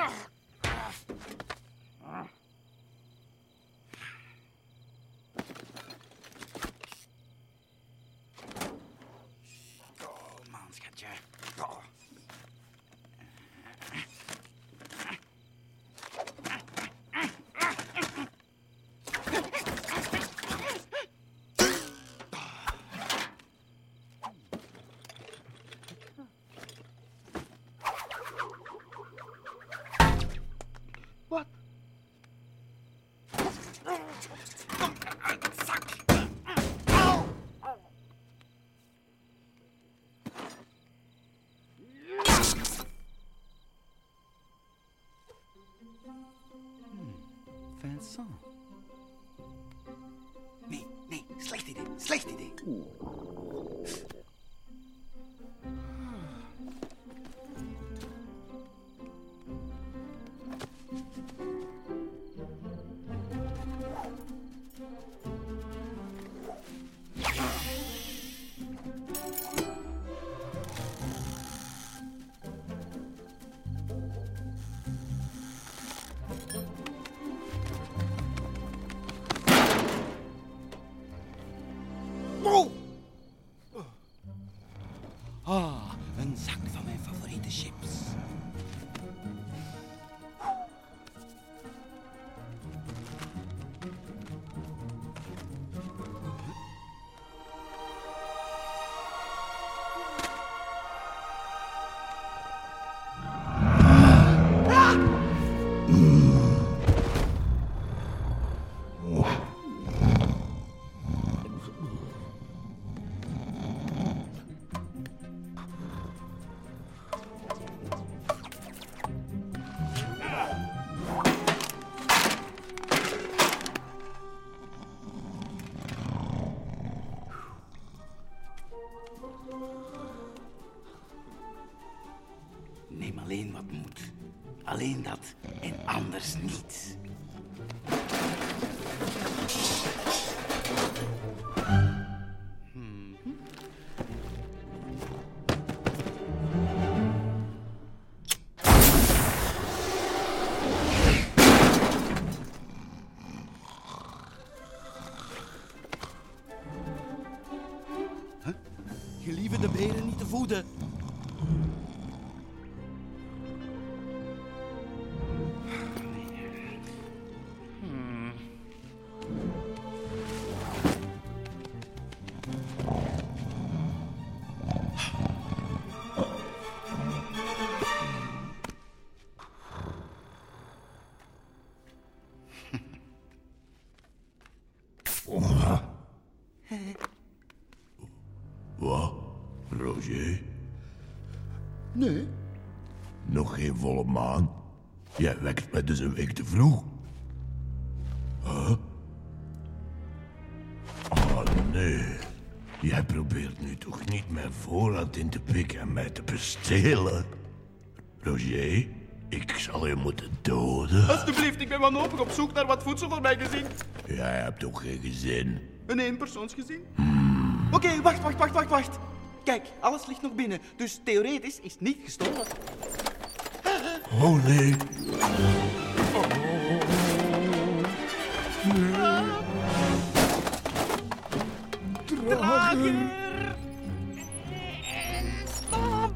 Oh, Vincent. Nee, nee, slecht idee, slecht idee. Oh! Mijn volle maan? Jij wekt me dus een week te vroeg. Huh? Oh nee. Jij probeert nu toch niet mijn voorraad in te pikken en mij te bestelen? Roger, ik zal je moeten doden. Alsjeblieft, ik ben wanhopig op zoek naar wat voedsel voor mijn gezin. Jij hebt toch geen gezin? Een eenpersoonsgezin. Oké, wacht, wacht, wacht, wacht, wacht. Kijk, alles ligt nog binnen, dus theoretisch is niet gestolen. Oh nee. Drager! Stop!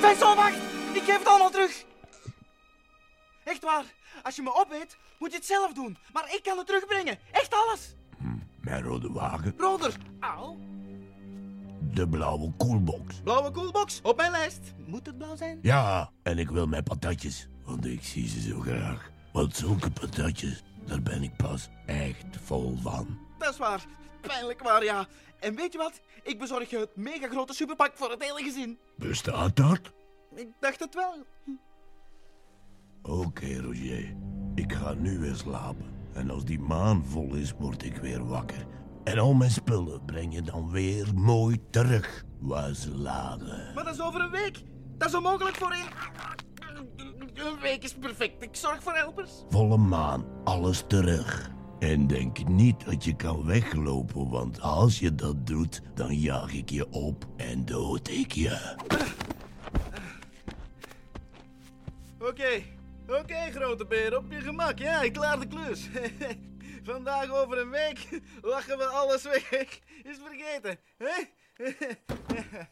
Vincent, wacht! Ik geef het allemaal terug! Echt waar, als je me opeet, moet je het zelf doen. Maar ik kan het terugbrengen. Echt alles. Mijn rode wagen. Broder, auw. De blauwe koelbox. Blauwe koelbox, op mijn lijst. Moet het blauw zijn? Ja, en ik wil mijn patatjes, want ik zie ze zo graag. Want zulke patatjes, daar ben ik pas echt vol van. Dat is waar. Pijnlijk waar, ja. En weet je wat? Ik bezorg je het mega grote superpak voor het hele gezin. Bestaat dat? Ik dacht het wel. Oké, Roger. Ik ga nu weer slapen. En als die maan vol is, word ik weer wakker. En al mijn spullen breng je dan weer mooi terug waar ze lagen. Maar dat is over een week. Dat is onmogelijk voor één. Een week is perfect. Ik zorg voor helpers. Volle maan, alles terug. En denk niet dat je kan weglopen, want als je dat doet, dan jaag ik je op en dood ik je. Oké, oké grote beer, op je gemak. Ja, ik klaar de klus. Vandaag over een week lachen we alles weg. Is vergeten, hè?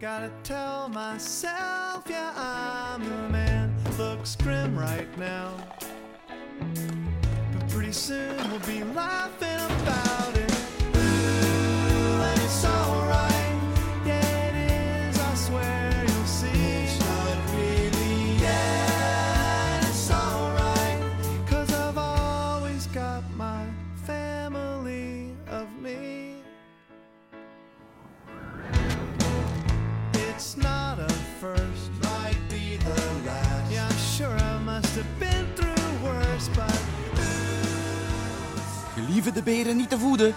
Gotta tell myself, yeah, I'm the man. Looks grim right now. But pretty soon we'll be laughing De beren niet te voeden.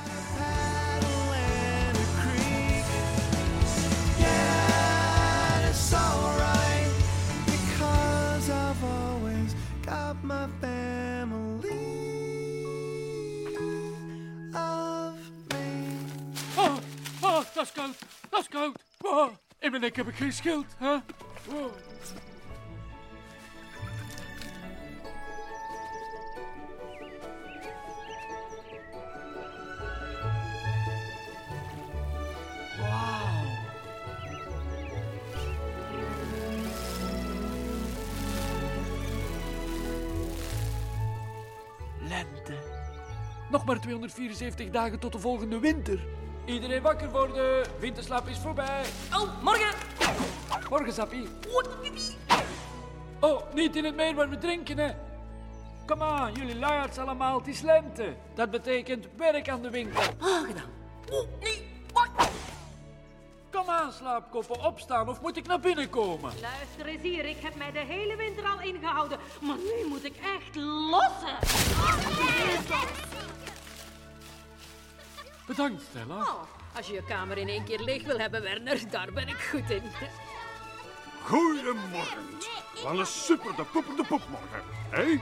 Oh, oh, dat is koud. Dat is koud. Oh, in mijn nek heb ik geen schild. Hè? Oh. Nog maar 274 dagen tot de volgende winter. Iedereen wakker worden. Winterslaap is voorbij. Oh, morgen! Morgen, Sappie. Oh, niet in het meer waar we drinken, hè. Kom aan, jullie luiarts allemaal, het is lente. Dat betekent werk aan de winkel. Ah, gedaan. Oeh, nee, wat? Kom aan, slaapkoppen, opstaan of moet ik naar binnen komen? Luister eens hier, ik heb mij de hele winter al ingehouden. Maar nu moet ik echt lossen. Bedankt, Stella. Oh, als je je kamer in één keer leeg wil hebben, Werner, daar ben ik goed in. Goedemorgen. Wat een super de poepende poepmorgen. Hé?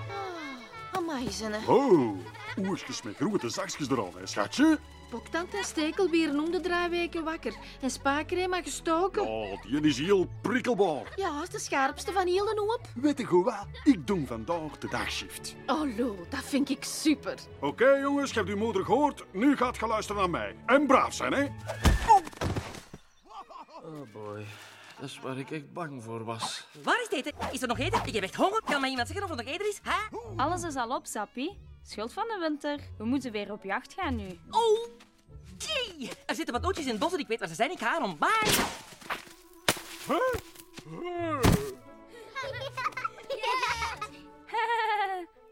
Amai, zonne. Oh, oersjes met zakjes er al, hè, schatje? Poktand en stekelbier noemde drie weken wakker. En spaakcrema gestoken. Oh, die is heel prikkelbaar. Ja, dat is de scherpste van heel de hoop. Weet je goed wat? Ik doe vandaag de dagshift. Oh, Lo, dat vind ik super. Oké, jongens, je hebt uw moeder gehoord. Nu gaat je luisteren naar mij. En braaf zijn, hè? Oh boy, dat is waar ik echt bang voor was. Waar is het eten? Is er nog eten? Ik heb echt honger. Kan mij iemand zeggen of er nog eten is? Hè? Alles is al op, Sappie. Schuld van de winter. We moeten weer op jacht gaan nu. Oh, jee. Er zitten wat nootjes in het bos en ik weet waar ze zijn. Ik ga erom. Bye.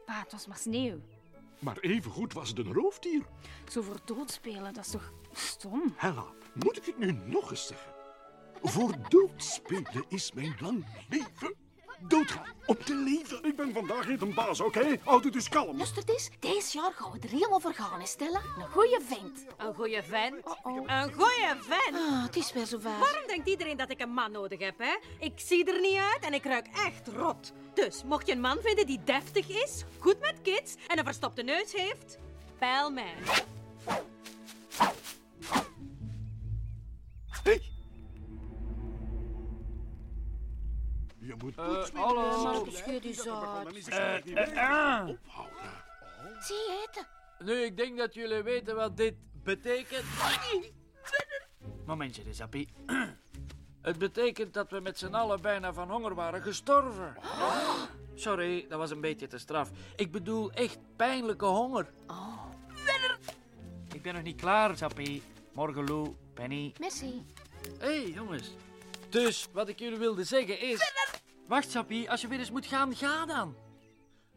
Pa, het was maar sneeuw. Maar evengoed was het een roofdier. Zo voor doodspelen, dat is toch stom? Hella, moet ik het nu nog eens zeggen? Voor doodspelen is mijn lang leven. Doodgaan om te leven. Ik ben vandaag niet een baas, oké? Houd het dus kalm. Luister eens, deze jaar gaan we er heel over gaan, hè, Stella. Een goeie vent. Een goeie vent. Een goeie vent. Ah, het is weer zover. Waarom denkt iedereen dat ik een man nodig heb, hè? Ik zie er niet uit en ik ruik echt rot. Dus, mocht je een man vinden die deftig is, goed met kids en een verstopte neus heeft, pijl mij. Moet Eh, hallo. Schud u zo. Ah. Zie eten. Nu, ik denk dat jullie weten wat dit betekent. Momentje, dus, Appie. Het betekent dat we met z'n allen bijna van honger waren gestorven. Sorry, dat was een beetje te straf. Ik bedoel echt pijnlijke honger. Ik ben nog niet klaar, Sappie. Morgen, Lou, Penny. Messi. Hé, hey, jongens. Dus, wat ik jullie wilde zeggen is... Wacht, Sappie. Als je weer eens moet gaan, ga dan.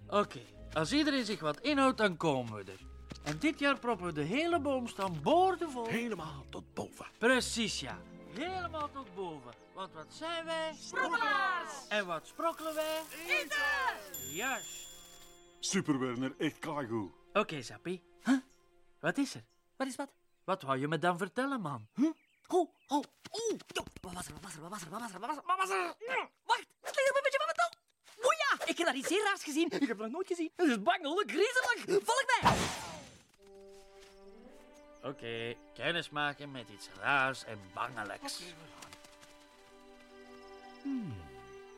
Oké, als iedereen zich wat inhoudt, dan komen we er. En dit jaar proppen we de hele boomstam boordevol. Helemaal tot boven. Precies, ja. Helemaal tot boven. Want wat zijn wij? Sprokkelaars! En wat sprokkelen wij? Eten! Juist. Super Werner, echt keigoed. Oké, Sappie. Huh? Wat is er? Wat is wat? Wat wou je me dan vertellen, man? Oh, oh, oeh. Jo, wat was er, wat was er, wat was er, wat was er, wat was er, wat was er? Mm, Wacht, het ligt op een beetje van mijn tong. Oeh ja, ik heb daar iets zeer raars gezien. Ik heb het nog nooit gezien. Het is bangelijk, griezelig. Volg mij. Oké, kennis maken met iets raars en bangelijks.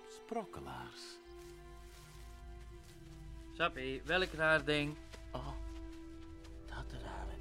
Sprokkelaars. Sappie, welk raar ding? Oh, dat rare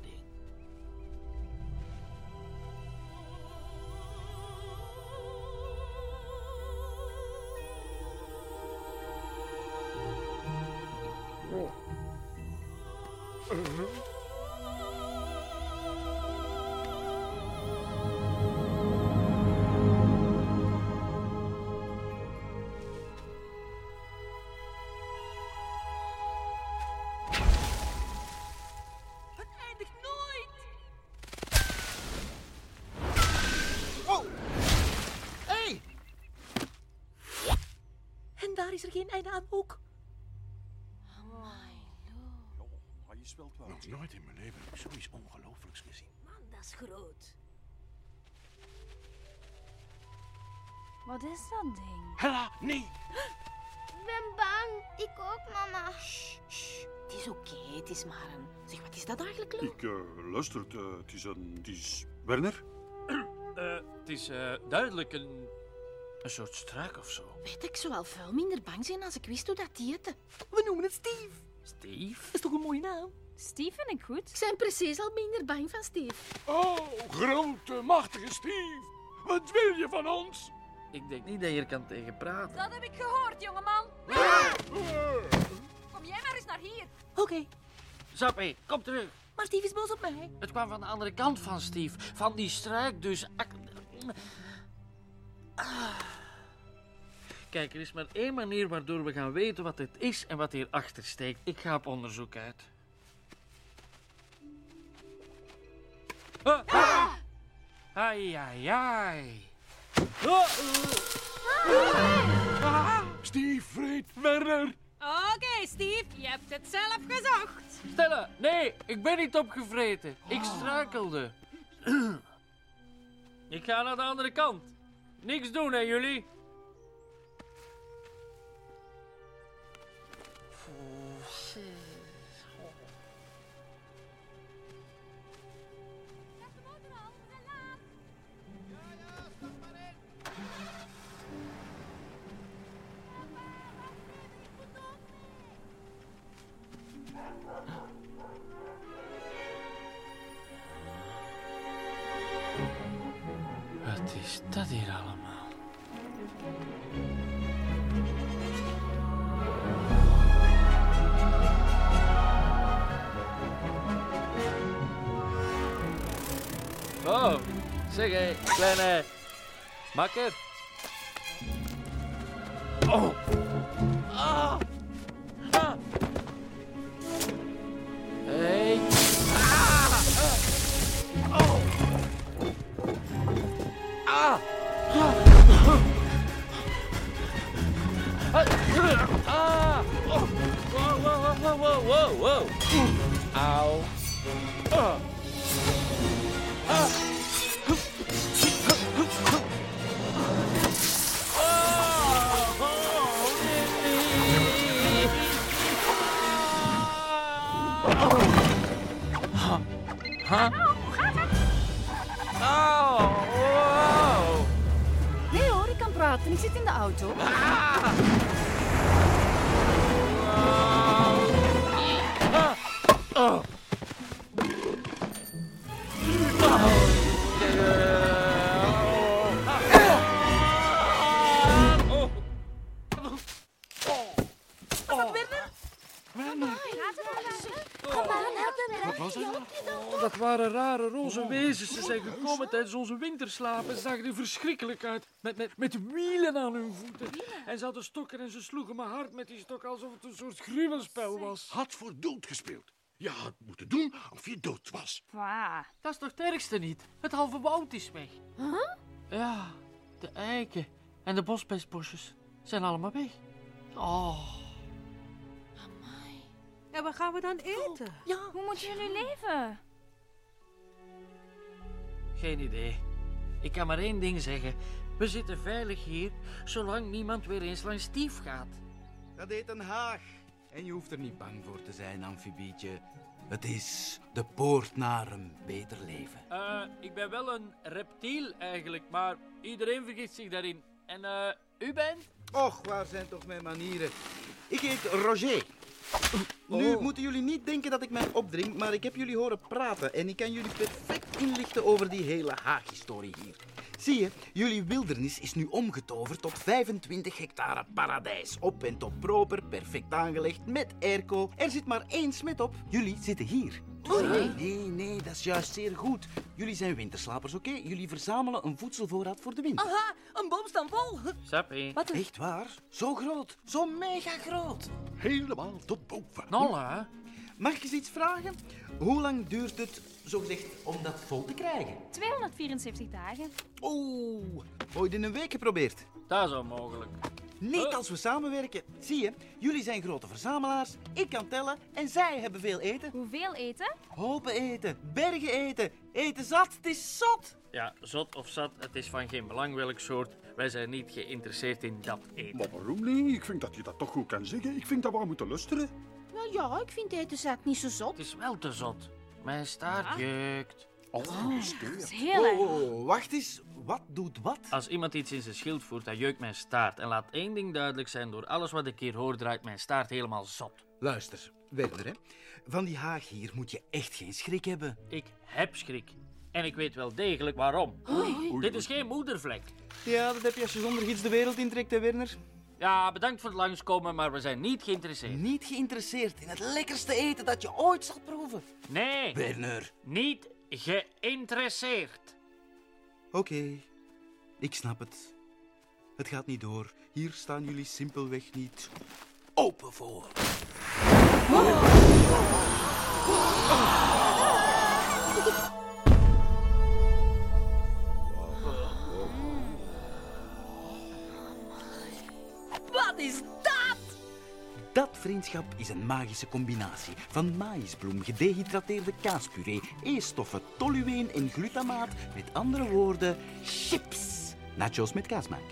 En daar is er geen einde aan ook. Maar je zwelt wel. Nog nooit in mijn leven heb ik zoiets ongelooflijks gezien. Man, dat is groot. Wat is dat ding? Hella, nee! Ik ben bang. Ik ook, mama. Het is oké, het is maar een... Zeg, wat is dat eigenlijk, Lou? Ik, eh, luister, het, eh, het is een... Het is... Werner? Eh, het is eh, duidelijk een, een soort struik of zo. Weet ik zou wel veel minder bang zijn als ik wist hoe dat heette. We noemen het Steve. Steve? Dat is toch een mooie naam? Steve vind ik goed. Ik ben precies al minder bang van Steve. Oh, grote, machtige Steve! Wat wil je van ons? Ik denk niet dat je er kan tegen praten. Dat heb ik gehoord, jongeman. Kom jij maar eens naar hier. Oké, Sappie, kom terug. maar Steve is boos op mij. Het kwam van de andere kant van Steve. Van die struik dus. Ah. Kijk, er is maar één manier waardoor we gaan weten wat het is en wat hierachter steekt. Ik ga op onderzoek uit. Ah! ah. Ai, ai, ai. Ah, uh. Ah. Steve, Fred, Werner! Oké, Steve, je hebt het zelf gezocht. Stella, nee, ik ben niet opgevreten. Ik struikelde. Ik ga naar de andere kant. Niks doen, hè, jullie? Kleine makker. Oh. Ah. Ah. Hey. Ah. Oh. Ah. Ah. Oh. Whoa, whoa, whoa, whoa, whoa, whoa. Ow. Ik zit in de auto. Tijdens onze winterslaap en zagen er verschrikkelijk uit. Met, met, met wielen aan hun voeten. En ze hadden stokken en ze sloegen me hard met die stok alsof het een soort gruwelspel was. Had voor dood gespeeld. Je had moeten doen of je dood was. Wauw. Dat is toch het ergste niet? Het halve woud is weg. Ja, de eiken en de bosbesbosjes zijn allemaal weg. Oh, En wat gaan we dan eten? Ja. Hoe moeten jullie leven? Geen idee. Ik kan maar één ding zeggen. We zitten veilig hier, zolang niemand weer eens langs Stief gaat. Dat heet een haag. En je hoeft er niet bang voor te zijn, amfibietje. Het is de poort naar een beter leven. Eh, ik ben wel een reptiel eigenlijk, maar iedereen vergist zich daarin. En eh, u bent? Och, waar zijn toch mijn manieren? Ik heet Roger. Nu moeten jullie niet denken dat ik mij opdring, maar ik heb jullie horen praten en ik kan jullie perfect inlichten over die hele haaghistorie hier. Zie je, jullie wildernis is nu omgetoverd tot 25 hectare paradijs. Op en top proper, perfect aangelegd, met airco. Er zit maar één smet op. Jullie zitten hier. Nee, nee, nee, dat is juist zeer goed. Jullie zijn winterslapers, oké? Jullie verzamelen een voedselvoorraad voor de winter. Aha, een boomstam vol. Sappie. Wat een... Echt waar? Zo groot? Zo mega groot? Helemaal tot boven. Nolle, hè? Mag ik eens iets vragen? Hoe lang duurt het, zogezegd, om dat vol te krijgen? 274 dagen. Oeh, ooit in een week geprobeerd? Dat is onmogelijk. Niet als we samenwerken. Zie je, jullie zijn grote verzamelaars, ik kan tellen en zij hebben veel eten. Hoeveel eten? Hopen eten, bergen eten, eten zat, het is zot. Ja, zot of zat, het is van geen belang welk soort. Wij zijn niet geïnteresseerd in dat eten. Maar waarom niet? Ik vind dat je dat toch goed kan zeggen. Ik vind dat we moeten lusteren. Nou ja, ik vind eten zat niet zo zot. Het is wel te zot. Mijn staart jeukt. Oh, Dat geïnvesteerd. is heel erg. Oh, wacht eens, wat doet wat? Als iemand iets in zijn schild voert, dan jeukt mijn staart. En laat één ding duidelijk zijn, door alles wat ik hier hoor, draait mijn staart helemaal zot. Luister, Werner, hè. Van die haag hier moet je echt geen schrik hebben. Ik heb schrik. En ik weet wel degelijk waarom. Dit is geen moedervlek. Ja, dat heb je als je zonder gids de wereld intrekt, hè, Werner? Ja, bedankt voor het langskomen, maar we zijn niet geïnteresseerd. Niet geïnteresseerd in het lekkerste eten dat je ooit zal proeven. Nee, Werner. niet geïnteresseerd. Oké, ik snap het. Het gaat niet door. Hier staan jullie simpelweg niet open voor. Wat Dat vriendschap is een magische combinatie van maïsbloem, gedehydrateerde kaaspuree, E-stoffen, tolueen en glutamaat. Met andere woorden, chips. Nachos met kaasmaak.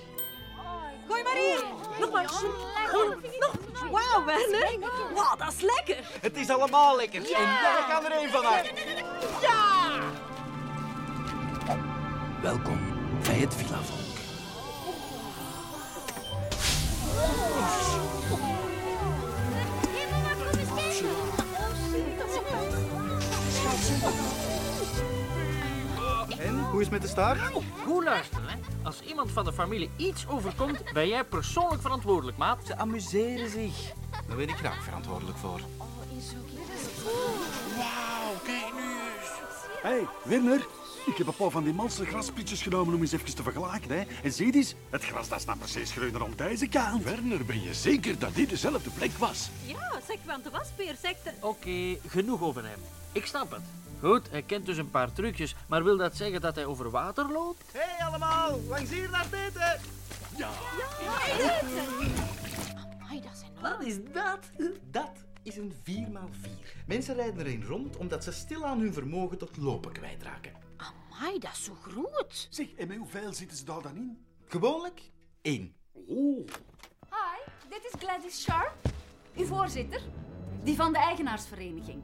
Gooi maar hier. Nog maar. Oh, nog. Wauw, Werner. Wauw, dat is lekker. Het is allemaal lekker. En jij kan er één van uit. Ja! Welkom bij het Villa Volk. Hoe is het met de staart? Goed luisteren, hè. Als iemand van de familie iets overkomt, ben jij persoonlijk verantwoordelijk, maat. Ze amuseren zich. Daar ben ik graag verantwoordelijk voor. Wauw, kijk nu eens. Hé, hey, Werner. Ik heb een paar van die manse grasprietjes genomen om eens even te vergelijken. Hè. En zie eens, het gras dat is nou precies groener om deze kant. Werner, ben je zeker dat dit dezelfde plek was? Ja, zeg, want de wasbeer zegt... er- Oké, genoeg over hem. Ik snap het. Goed, hij kent dus een paar trucjes, maar wil dat zeggen dat hij over water loopt? Hé hey allemaal, langs hier naar het eten. Amai, dat zijn Wat is dat? Dat is een 4x4. Mensen rijden erin rond omdat ze stilaan hun vermogen tot lopen kwijtraken. Amai, dat is zo groot. Zeg, en met hoeveel zitten ze daar dan in? Gewoonlijk één. Oh, Hi, dit is Gladys Sharp, uw voorzitter. Die van de eigenaarsvereniging.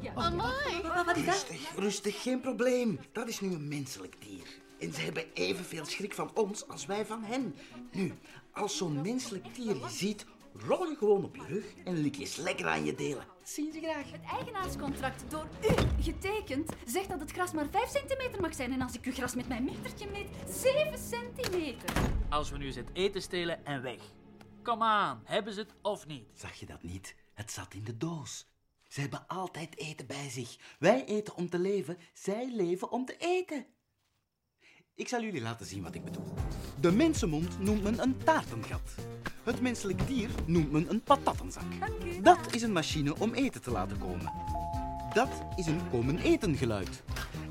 Ja. Amai. Wat, is dat? Rustig, rustig, geen probleem. Dat is nu een menselijk dier. En ze hebben evenveel schrik van ons als wij van hen. Nu, als zo'n menselijk dier je ziet, rol je gewoon op je rug en lik je eens lekker aan je delen. Dat zien ze graag. Het eigenaarscontract door u getekend zegt dat het gras maar 5 centimeter mag zijn. En als ik uw gras met mijn metertje meet, 7 centimeter. Als we nu eens het eten stelen en weg. Kom aan, hebben ze het of niet? Zag je dat niet? Het zat in de doos. Ze hebben altijd eten bij zich. Wij eten om te leven, zij leven om te eten. Ik zal jullie laten zien wat ik bedoel. De mensenmond noemt men een taartengat. Het menselijk dier noemt men een patattenzak. Dat is een machine om eten te laten komen. Dat is een komen eten geluid.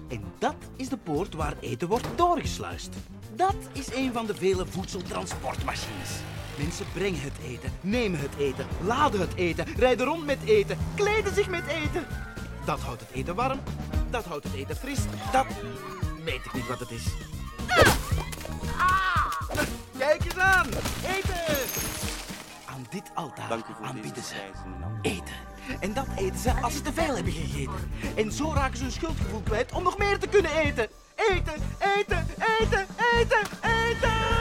En dat is de poort waar eten wordt doorgesluist. Dat is een van de vele voedseltransportmachines. Mensen brengen het eten, nemen het eten, laden het eten, rijden rond met eten, kleden zich met eten. Dat houdt het eten warm, dat houdt het eten fris, dat weet ik niet wat het is. Kijk eens aan, eten! Aan dit altaar aanbieden ze eten. En dat eten ze als ze te veel hebben gegeten. En zo raken ze hun schuldgevoel kwijt om nog meer te kunnen eten. Eten, eten, eten, eten, eten!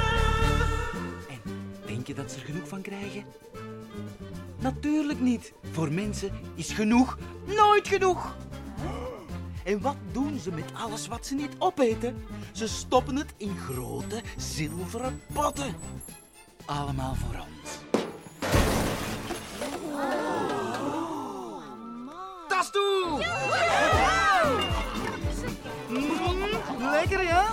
En denk je dat ze er genoeg van krijgen? Natuurlijk niet. Voor mensen is genoeg nooit genoeg. En wat doen ze met alles wat ze niet opeten? Ze stoppen het in grote zilveren potten. Allemaal voor ons. Tas toe! Mm, lekker, ja?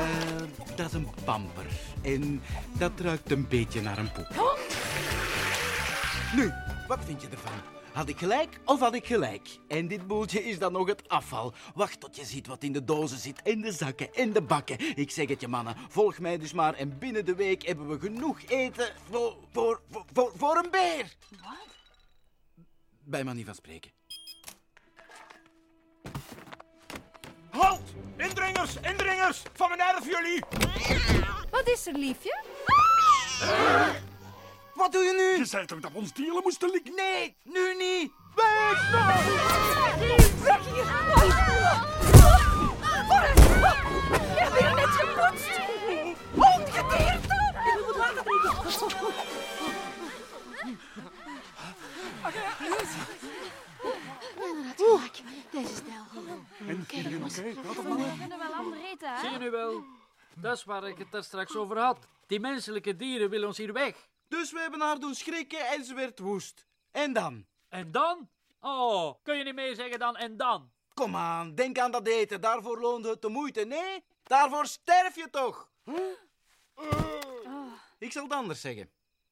Eh, dat is een pamper. En dat ruikt een beetje naar een poep. Nu, wat vind je ervan? Had ik gelijk of had ik gelijk? En dit boeltje is dan nog het afval. Wacht tot je ziet wat in de dozen zit, in de zakken, in de bakken. Ik zeg het je mannen, volg mij dus maar en binnen de week hebben we genoeg eten voor, voor, voor, voor, voor een beer. Wat? Bij manier van spreken. Halt! Indringers, indringers! Van mijn erf jullie! Wat is er, liefje? Wat doe je nu? Je zei toch dat we ons dieren moesten likken? Nee, nu niet! Weg! Weg hier! Je hebt hier net gepoetst! Ongedierte! Je moet water drinken! Deze stijl. En iedereen oké? We kunnen wel ander eten, hè? Zie je nu wel? Dat is waar ik het daar straks over had. Die menselijke dieren willen ons hier weg. Dus we hebben haar doen schrikken en ze werd woest. En dan? En dan? Oh, kun je niet meer zeggen dan en dan? Kom aan, denk aan dat eten. Daarvoor loonde het de moeite. Nee, daarvoor sterf je toch? Ik zal het anders zeggen.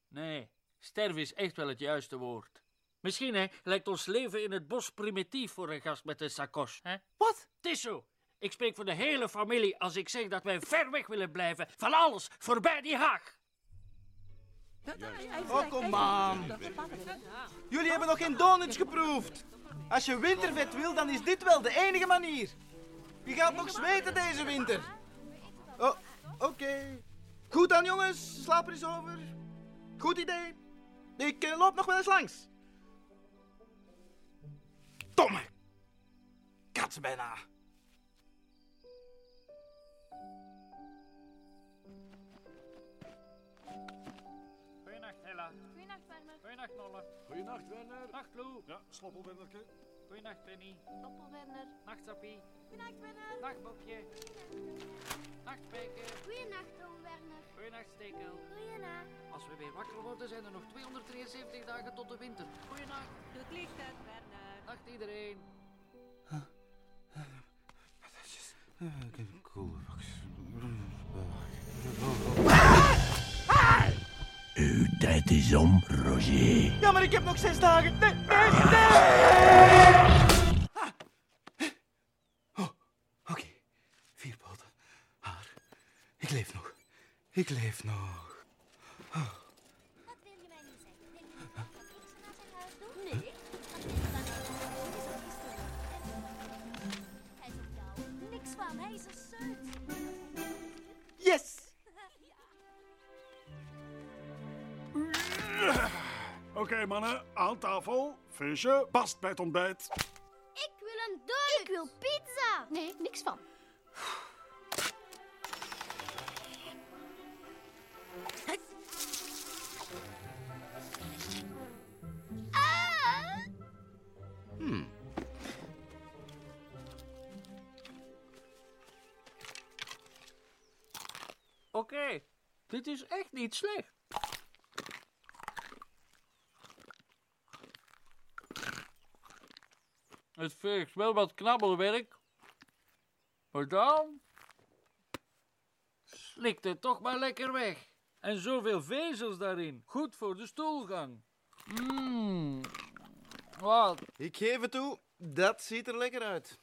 Nee, sterven is echt wel het juiste woord. Misschien hè, lijkt ons leven in het bos primitief voor een gast met een sakos. Hè? Wat? Het is zo. Ik spreek voor de hele familie als ik zeg dat wij ver weg willen blijven van alles voorbij die haag. Oh, kom aan. Jullie hebben nog geen donuts geproefd. Als je wintervet wil, dan is dit wel de enige manier. Wie gaat nog zweten deze winter? Oh, oké. Goed dan, jongens. Slaap er eens over. Goed idee. Ik eh, loop nog wel eens langs. Domme. Kats bijna. Goeienacht Hella. Goeienacht, Werner. Goeienacht Nolle. Goeienacht, Werner. Nacht Lou. Ja, sloppelwennerke. Goeienacht Penny. Toppel, Werner. Nacht Sappie. Goeienacht, Werner. Nacht Bobje. Nacht Spijker. Goeienacht, Oom Werner. Goeienacht Stekel. Goeienacht. Als we weer wakker worden zijn er nog 273 dagen tot de winter. Goeienacht. Goed lichten, Werner. Nacht iedereen. Cool. Uw tijd is om, Roger. Ja, maar ik heb nog zes dagen. Nee, nee, nee! Ah. Oh, oké. Vier poten. Haar. Ik leef nog. Ik leef nog. Oké, mannen, aan tafel. Visje, past bij het ontbijt. Ik wil een donut. Ik wil pizza. Nee, niks van. Hmm. Oké, Dit is echt niet slecht. Het vergt wel wat knabbelwerk. Maar dan slikt het toch maar lekker weg. En zoveel vezels daarin. Goed voor de stoelgang. Mmm. Wat? Ik geef het toe, dat ziet er lekker uit.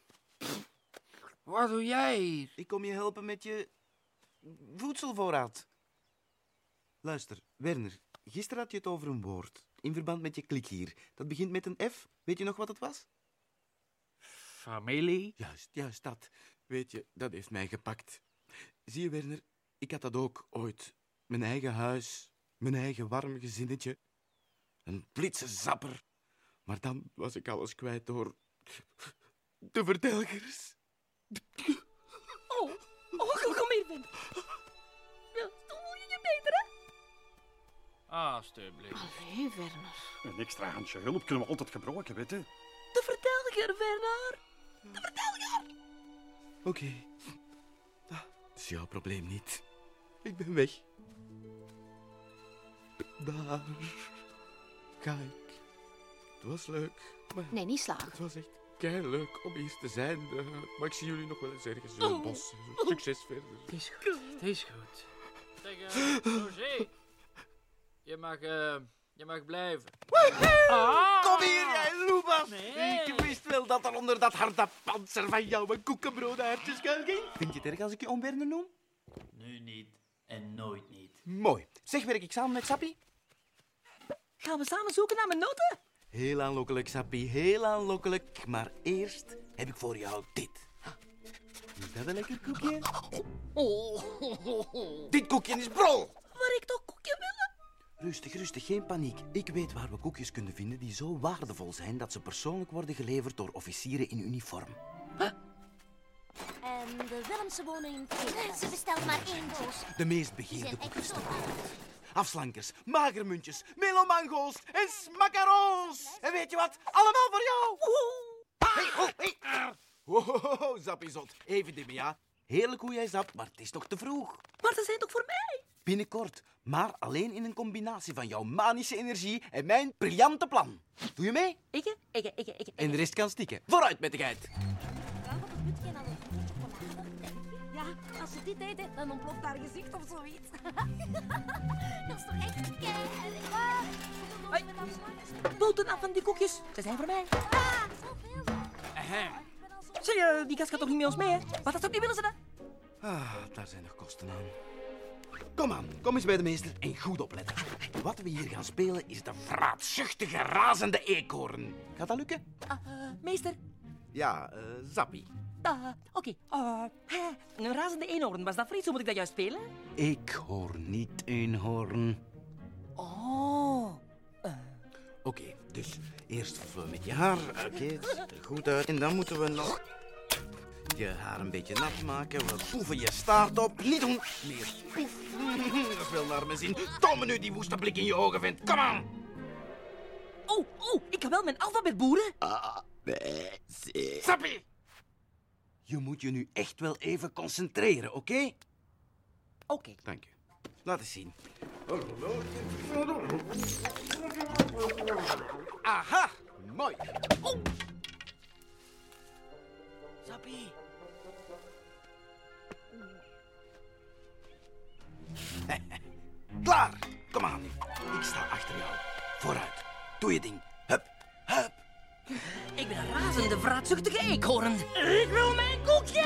Wat doe jij hier? Ik kom je helpen met je voedselvoorraad. Luister, Werner, gisteren had je het over een woord in verband met je klik hier. Dat begint met een F. Weet je nog wat het was? Familie? Juist, juist dat. Weet je, dat heeft mij gepakt. Zie je, Werner, ik had dat ook ooit. Mijn eigen huis, mijn eigen warm gezinnetje. Een blitse zapper. Maar dan was ik alles kwijt door de vertelgers. Oh, oh, kom hier, Ben. Ja, voel je je beter, hè? Alsjeblieft. Allee, Werner. Een extra handje hulp kunnen we altijd gebruiken, weet je. De vertelger, Werner. Oké. Ah, Dat is jouw probleem niet. Ik ben weg. Daar ga ik. Het was leuk, maar Nee, niet slagen. het was echt leuk om hier te zijn. Eh, maar ik zie jullie nog wel eens ergens in het bos. Succes verder. Het is goed. Het is goed. Zeg, eh, Roger. Je mag, eh, je mag blijven. Ah! Kom hier, jij loebas! Nee. Dat er onder dat harde panzer van jou een koekenbroodhaartje schuil ging. Vind je het erg als ik je omwerner noem? Nu niet en nooit niet. Mooi. Zeg, werk ik samen met Sappie? Gaan we samen zoeken naar mijn noten? Heel aanlokkelijk, Sappie, heel aanlokkelijk. Maar eerst heb ik voor jou dit. Is dat een lekker koekje? Dit koekje is brol! Waar ik toch koekje willen? Rustig, rustig, geen paniek. Ik weet waar we koekjes kunnen vinden die zo waardevol zijn dat ze persoonlijk worden geleverd door officieren in uniform. En de Willemse wonen in. Ze bestelt maar één doos. De meest begeerde koekjes ter zo wereld. Afslankers, magermuntjes, melomango's en smacarons. En weet je wat? Allemaal voor jou. Hey, oh, hey. Zot. Even dimmen, ja. Heerlijk hoe jij zapt, maar het is nog te vroeg. Maar ze zijn toch voor mij? Binnenkort, maar alleen in een combinatie van jouw manische energie en mijn briljante plan. Doe je mee? Ik, ik, ik, ik. En de rest kan stikken. Vooruit met de geit. Ja, als ze dit eten, dan ontploft haar gezicht of zoiets. dat is toch echt keihard. Boten af van die koekjes. Ze zijn voor mij. Zeg, eh, die gast gaat toch niet met ons mee, hè? Wat dat ook niet willen ze dan? Ah, daar zijn nog kosten aan. Kom aan, kom eens bij de meester en goed opletten. Wat we hier gaan spelen is de vraatzuchtige, razende eekhoorn. Gaat dat lukken? Ah, eh, meester. Ja, eh Zappie. Ah, Oké. eh, hè, een razende eenhoorn. Was dat voor iets? Hoe moet ik dat juist spelen? Eekhoorn, niet eenhoorn. Oh. Oké, dus eerst met je haar. Oké, het ziet er goed uit. En dan moeten we nog je haar een beetje nat maken. We poeven je staart op. Niet doen. Meer poef. Dat wel naar mijn zin. Toon me nu die woeste blik in je ogen, vent. Kom aan. Oh, oh, ik kan wel mijn alfabet boeren. A, B, C. Sappie! Je moet je nu echt wel even concentreren, oké? Oké. Dank u. Laat eens zien. Aha! Mooi. Sappie. Klaar! Kom aan. Ik sta achter jou. Vooruit. Doe je ding. Hup, hup. Ik ben een razende, vraatzuchtige eekhoorn. Ik wil mijn koekje!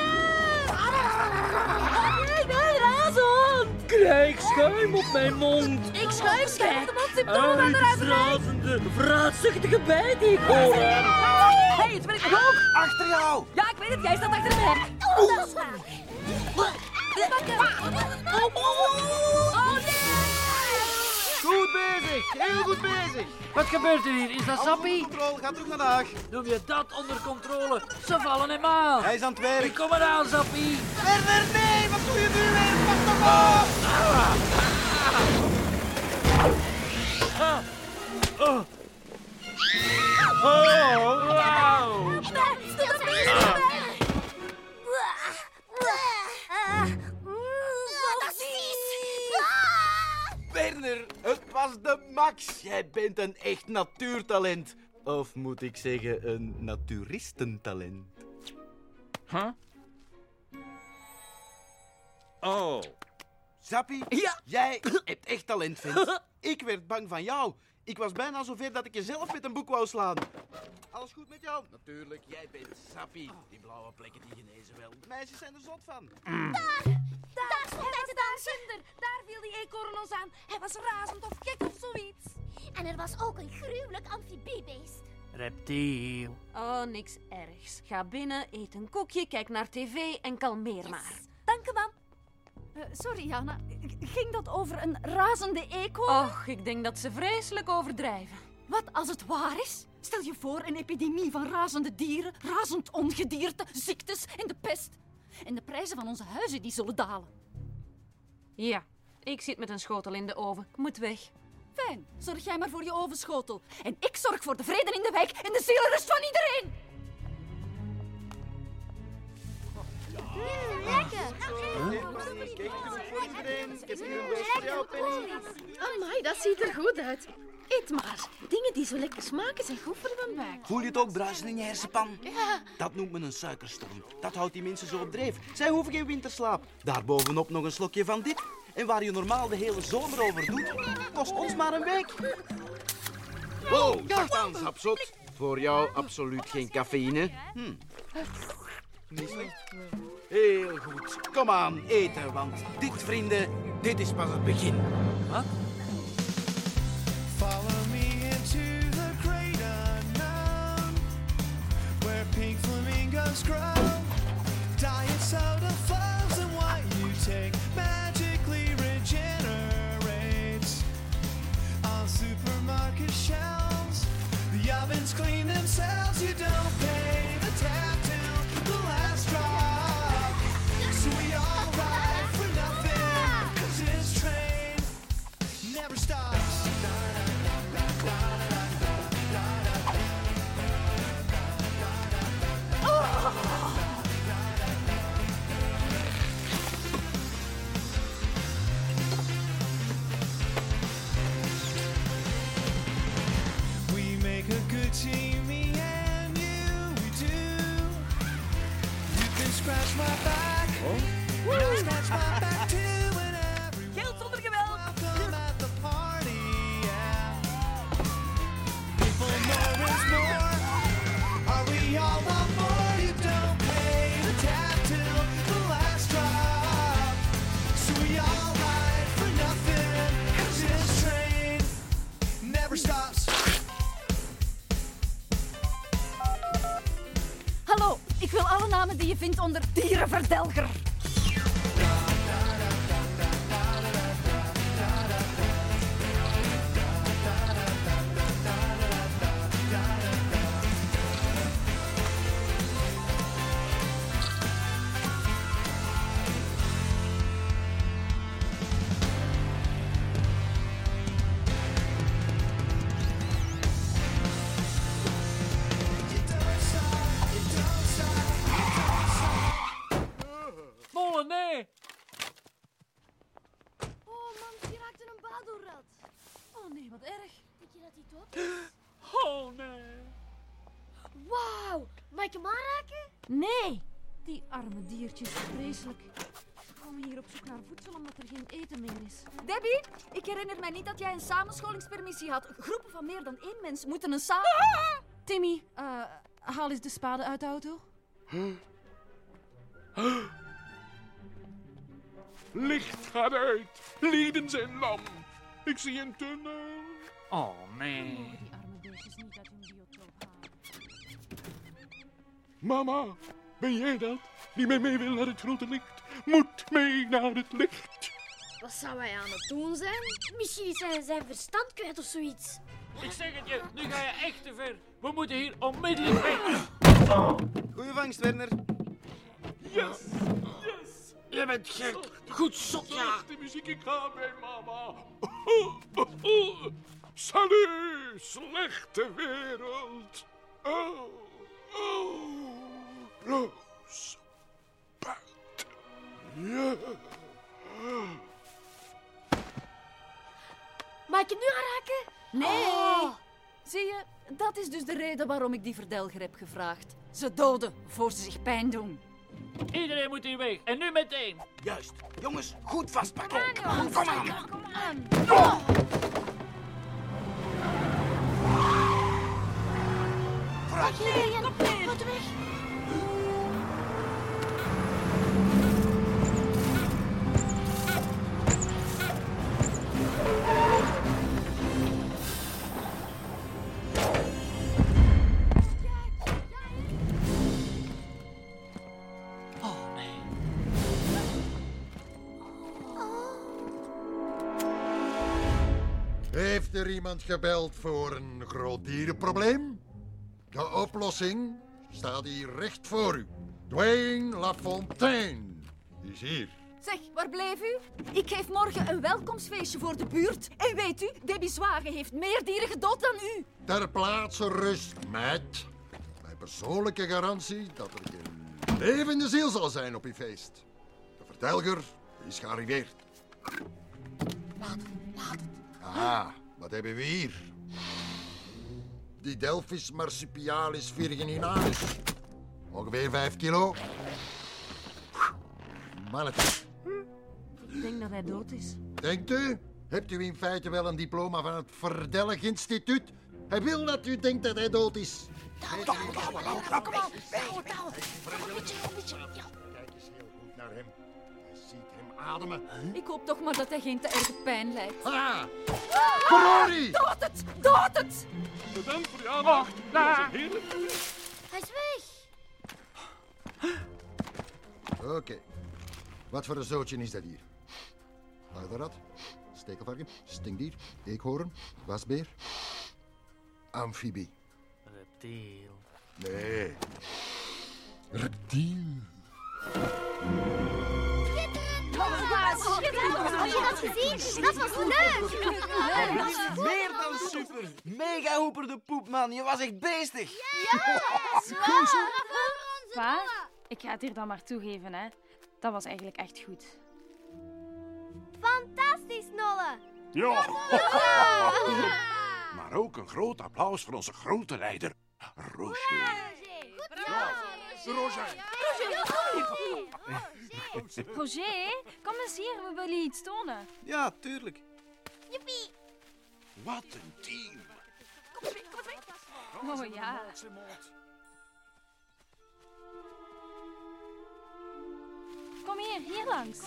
Ik ben razend! Krijg schuim op mijn mond. Ik schuif schuif de mond Uit de razende, vraatzuchtige bijteekhoorn. Hé, hey, het ben ik ook! Achter jou! Ja, ik weet het, jij staat achter. Oh, dat is waar. Oh, oh, nee! Goed bezig, heel goed bezig. Wat gebeurt er hier? Is dat Sappie? Controle, ga terug naar de Haag. Noem je dat onder controle? Ze vallen hem aan. Hij is aan het Ik werk. kom eraan, Sappie. Werner, nee! Wat doe je nu weer? Pas toch op! Oh, wauw. Wat is de max. Jij bent een echt natuurtalent. Of moet ik zeggen, een naturistentalent. Huh? Oh. Sappie, Ja. jij hebt echt talent, vent. Ik werd bang van jou. Ik was bijna zover dat ik jezelf met een boek wou slaan. Alles goed met jou? Natuurlijk, jij bent Sappie. Die blauwe plekken die genezen wel. Meisjes zijn er zot van. Daar stond hij te dansen. Daar viel die eekhoorn ons aan. Hij was razend of gek of zoiets. En er was ook een gruwelijk amfibiebeest. Reptiel. Oh, niks ergs. Ga binnen, eet een koekje, kijk naar tv en kalmeer maar. Dank u, mam. Eh, sorry, Jana. Ging dat over een razende eekhoorn? Och, ik denk dat ze vreselijk overdrijven. Wat als het waar is? Stel je voor een epidemie van razende dieren, razend ongedierte, ziektes en de pest. En de prijzen van onze huizen die zullen dalen. Ja, ik zit met een schotel in de oven. Ik moet weg. Fijn, zorg jij maar voor je ovenschotel. En ik zorg voor de vrede in de wijk en de zielenrust van iedereen. Penny. Amai, dat ziet er goed uit. Eet maar. Dingen die zo lekker smaken zijn goed voor mijn buik. Voel je het ook bruisen in je hersenpan? Ja. Dat noemt men een suikerstorm. Dat houdt die mensen zo op dreef. Zij hoeven geen winterslaap. Daarbovenop nog een slokje van dit. En waar je normaal de hele zomer over doet, kost ons maar een week. Wow, zacht aan. Voor jou absoluut geen cafeïne. Hm. Niet slecht. Heel goed. Kom aan, eten, want dit, vrienden, dit is pas het begin. Wat? Follow me into the great unknown, where pink flamingos grow. Diet soda namen die je vindt onder dierenverdelger. Arme diertjes, vreselijk. Ze komen hier op zoek naar voedsel omdat er geen eten meer is. Debbie, ik herinner mij niet dat jij een samenscholingspermissie had. Groepen van meer dan één mens moeten een samen... Timmy, eh, haal eens de spade uit de auto. Licht gaat uit. Lieden zijn lam. Ik zie een tunnel. Oh, nee. Die arme beestjes niet uit hun biotoop halen. Mama, ben jij dat? Die met mij wil naar het grote licht. Moet mee naar het licht. Wat zou hij aan het doen zijn? Misschien is hij zijn verstand kwijt of zoiets. Ik zeg het je, nu ga je echt te ver. We moeten hier onmiddellijk weg. Goeie vangst, Werner. Yes, yes. Je bent gek. Goed zot, ja. Zachte muziek, ik ga bij mama. Salut, slechte wereld. Oh, oh, Roos. Mag ik het nu aanraken? Nee! Oh. Zie je, dat is dus de reden waarom ik die verdelger heb gevraagd. Ze doden voor ze zich pijn doen. Iedereen moet hier weg. En nu meteen. Juist. Jongens, goed vastpakken. Kom aan, Kom aan. Kom aan. Vooruit. Wat weg. Heeft er iemand gebeld voor een groot dierenprobleem? De oplossing staat hier recht voor u. Dwayne LaFontaine is hier. Zeg, waar bleef u? Ik geef morgen een welkomstfeestje voor de buurt. En weet u, Debbie Zwagen heeft meer dieren gedood dan u. Ter plaatse rust met mijn persoonlijke garantie dat er geen levende ziel zal zijn op uw feest. De vertelger is gearriveerd. Ah, wat hebben we hier? Die Delphis marsupialis virgininalis. Ongeveer 5 kilo. Mannetje. Ik denk dat hij dood is. Denkt u? Hebt u in feite wel een diploma van het Verdelg Instituut? Hij wil dat u denkt dat hij dood is. Touwen, touwen. Kijk eens heel goed naar hem. Je ziet hem ademen. Ik hoop toch maar dat hij geen te erge pijn lijdt. Ah! Verrorie! Dood het! Dood het! Bedankt voor je aandacht. Hij is weg. Oké. Wat voor een zootje is dat hier? Luiderrat, stekelvarken, stinkdier, eekhoorn, wasbeer, amfibie. Reptiel. Nee. Reptiel. Schitterend. Heb je dat gezien? Dat was leuk. Meer dan super. Mega hoeper de poep, man. Je was echt beestig. Pa, ik ga het hier dan maar toegeven, hè. Dat was eigenlijk echt goed. Fantastisch, Nolle. Ja. Maar ook een groot applaus voor onze grote leider, Roger. Roger. Roger, kom eens hier, we willen je iets tonen. Ja, tuurlijk. Joepie. Wat een team. Oh ja. Kom hier, hier langs.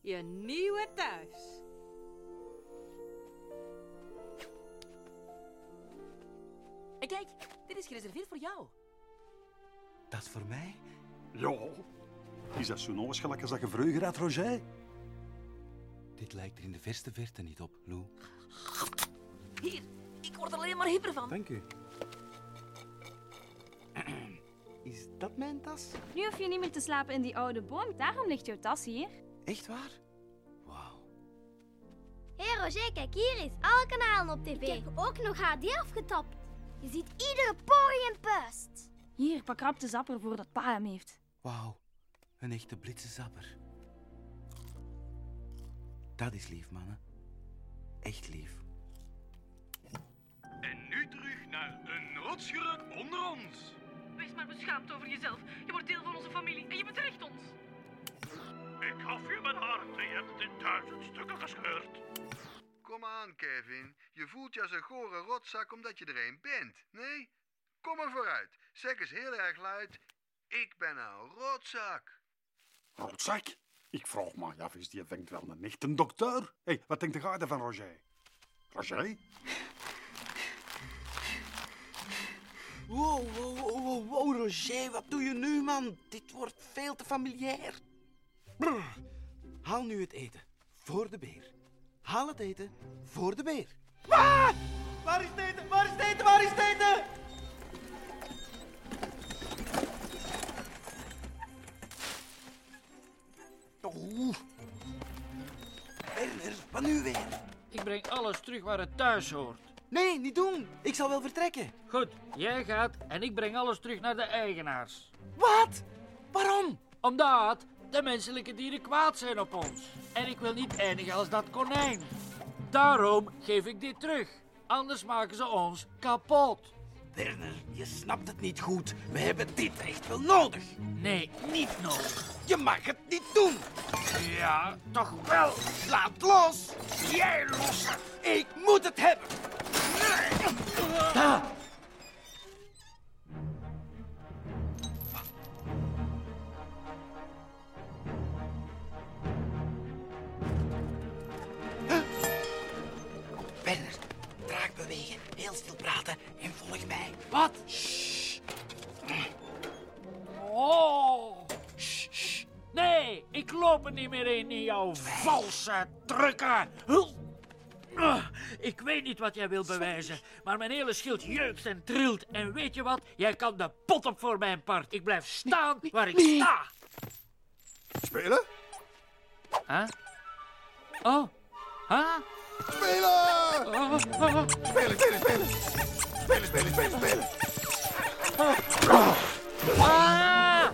Je nieuwe thuis. Kijk, dit is gereserveerd voor jou. Dat is voor mij? Ja. Is dat zo nog eens gelijk als dat je vroeger had, Roger? Dit lijkt er in de verste verte niet op, Lou. Hier, ik word er alleen maar hyper van. Dank u. Is dat mijn tas? Nu hoef je niet meer te slapen in die oude boom, daarom ligt jouw tas hier. Echt waar? Hé hey Roger, kijk hier eens. Alle kanalen op tv. Ik heb ook nog HD afgetapt. Je ziet iedere porië en pust. Hier, pak rap de zapper voordat pa hem heeft. Wauw, een echte blitzenzapper. Dat is lief, mannen. Echt lief. En nu terug naar een rotsgeruk onder ons. Wees maar beschaamd over jezelf. Je wordt deel van onze familie en je bedreigt ons. Ik gaf je mijn hart en je hebt het in duizend stukken gescheurd. Kom aan, Kevin. Je voelt je als een gore rotzak omdat je er een bent. Nee? Kom maar vooruit. Zeg eens heel erg luid. Ik ben een rotzak. Rotzak? Ik vroeg me af, is die denkt wel een echte dokter? Hé, hey, wat denkt de garde van Roger? Roger? Wow, wow, wow, wow, wow, Roger, wat doe je nu, man? Dit wordt veel te familiair. Brr. Haal nu het eten. Voor de beer. Haal het eten. Voor de beer. Ah! Waar is het eten? Waar is het eten? Waar is het eten? Oeh. Werner, wat nu weer? Ik breng alles terug waar het thuis hoort. Nee, niet doen. Ik zal wel vertrekken. Goed, jij gaat en ik breng alles terug naar de eigenaars. Wat? Waarom? Omdat de menselijke dieren kwaad zijn op ons. En ik wil niet eindigen als dat konijn. Daarom geef ik dit terug. Anders maken ze ons kapot. Werner, je snapt het niet goed. We hebben dit echt wel nodig. Nee, niet nodig. Je mag het niet doen. Ja, toch wel. Laat los. Jij lossen. Ik moet het hebben. Daar. Praten en volg mij. Wat? Oh. Nee, ik loop er niet meer in in jouw valse. Hul. Ah, Ik weet niet wat jij wil bewijzen, maar mijn hele schild jeukt en trilt. En weet je wat? Jij kan de pot op voor mijn part. Ik blijf staan waar ik sta. Spelen? Huh? Oh. Huh? Spelen! Oh, oh. Spelen, spelen, spelen! Spelen, spelen, spelen, spelen! Ah!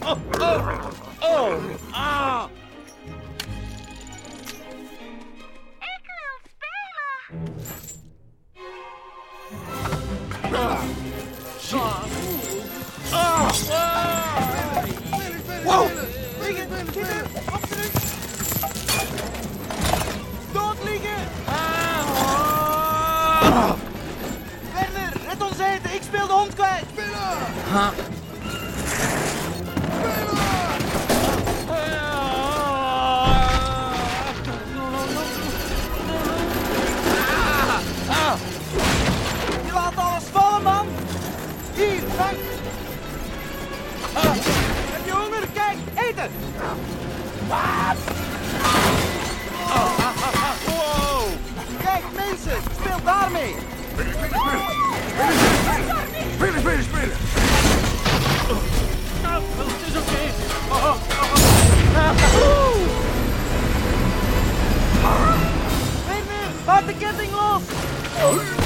Oh, oh, oh, ah! Huh? Je laat alles vallen, man. Hier, dank. Heb je honger? Kijk, eten. Wat? Wow. Kijk, mensen, speel daarmee. Spelen, spelen, spelen! Nou, het is oké. Werner, laat de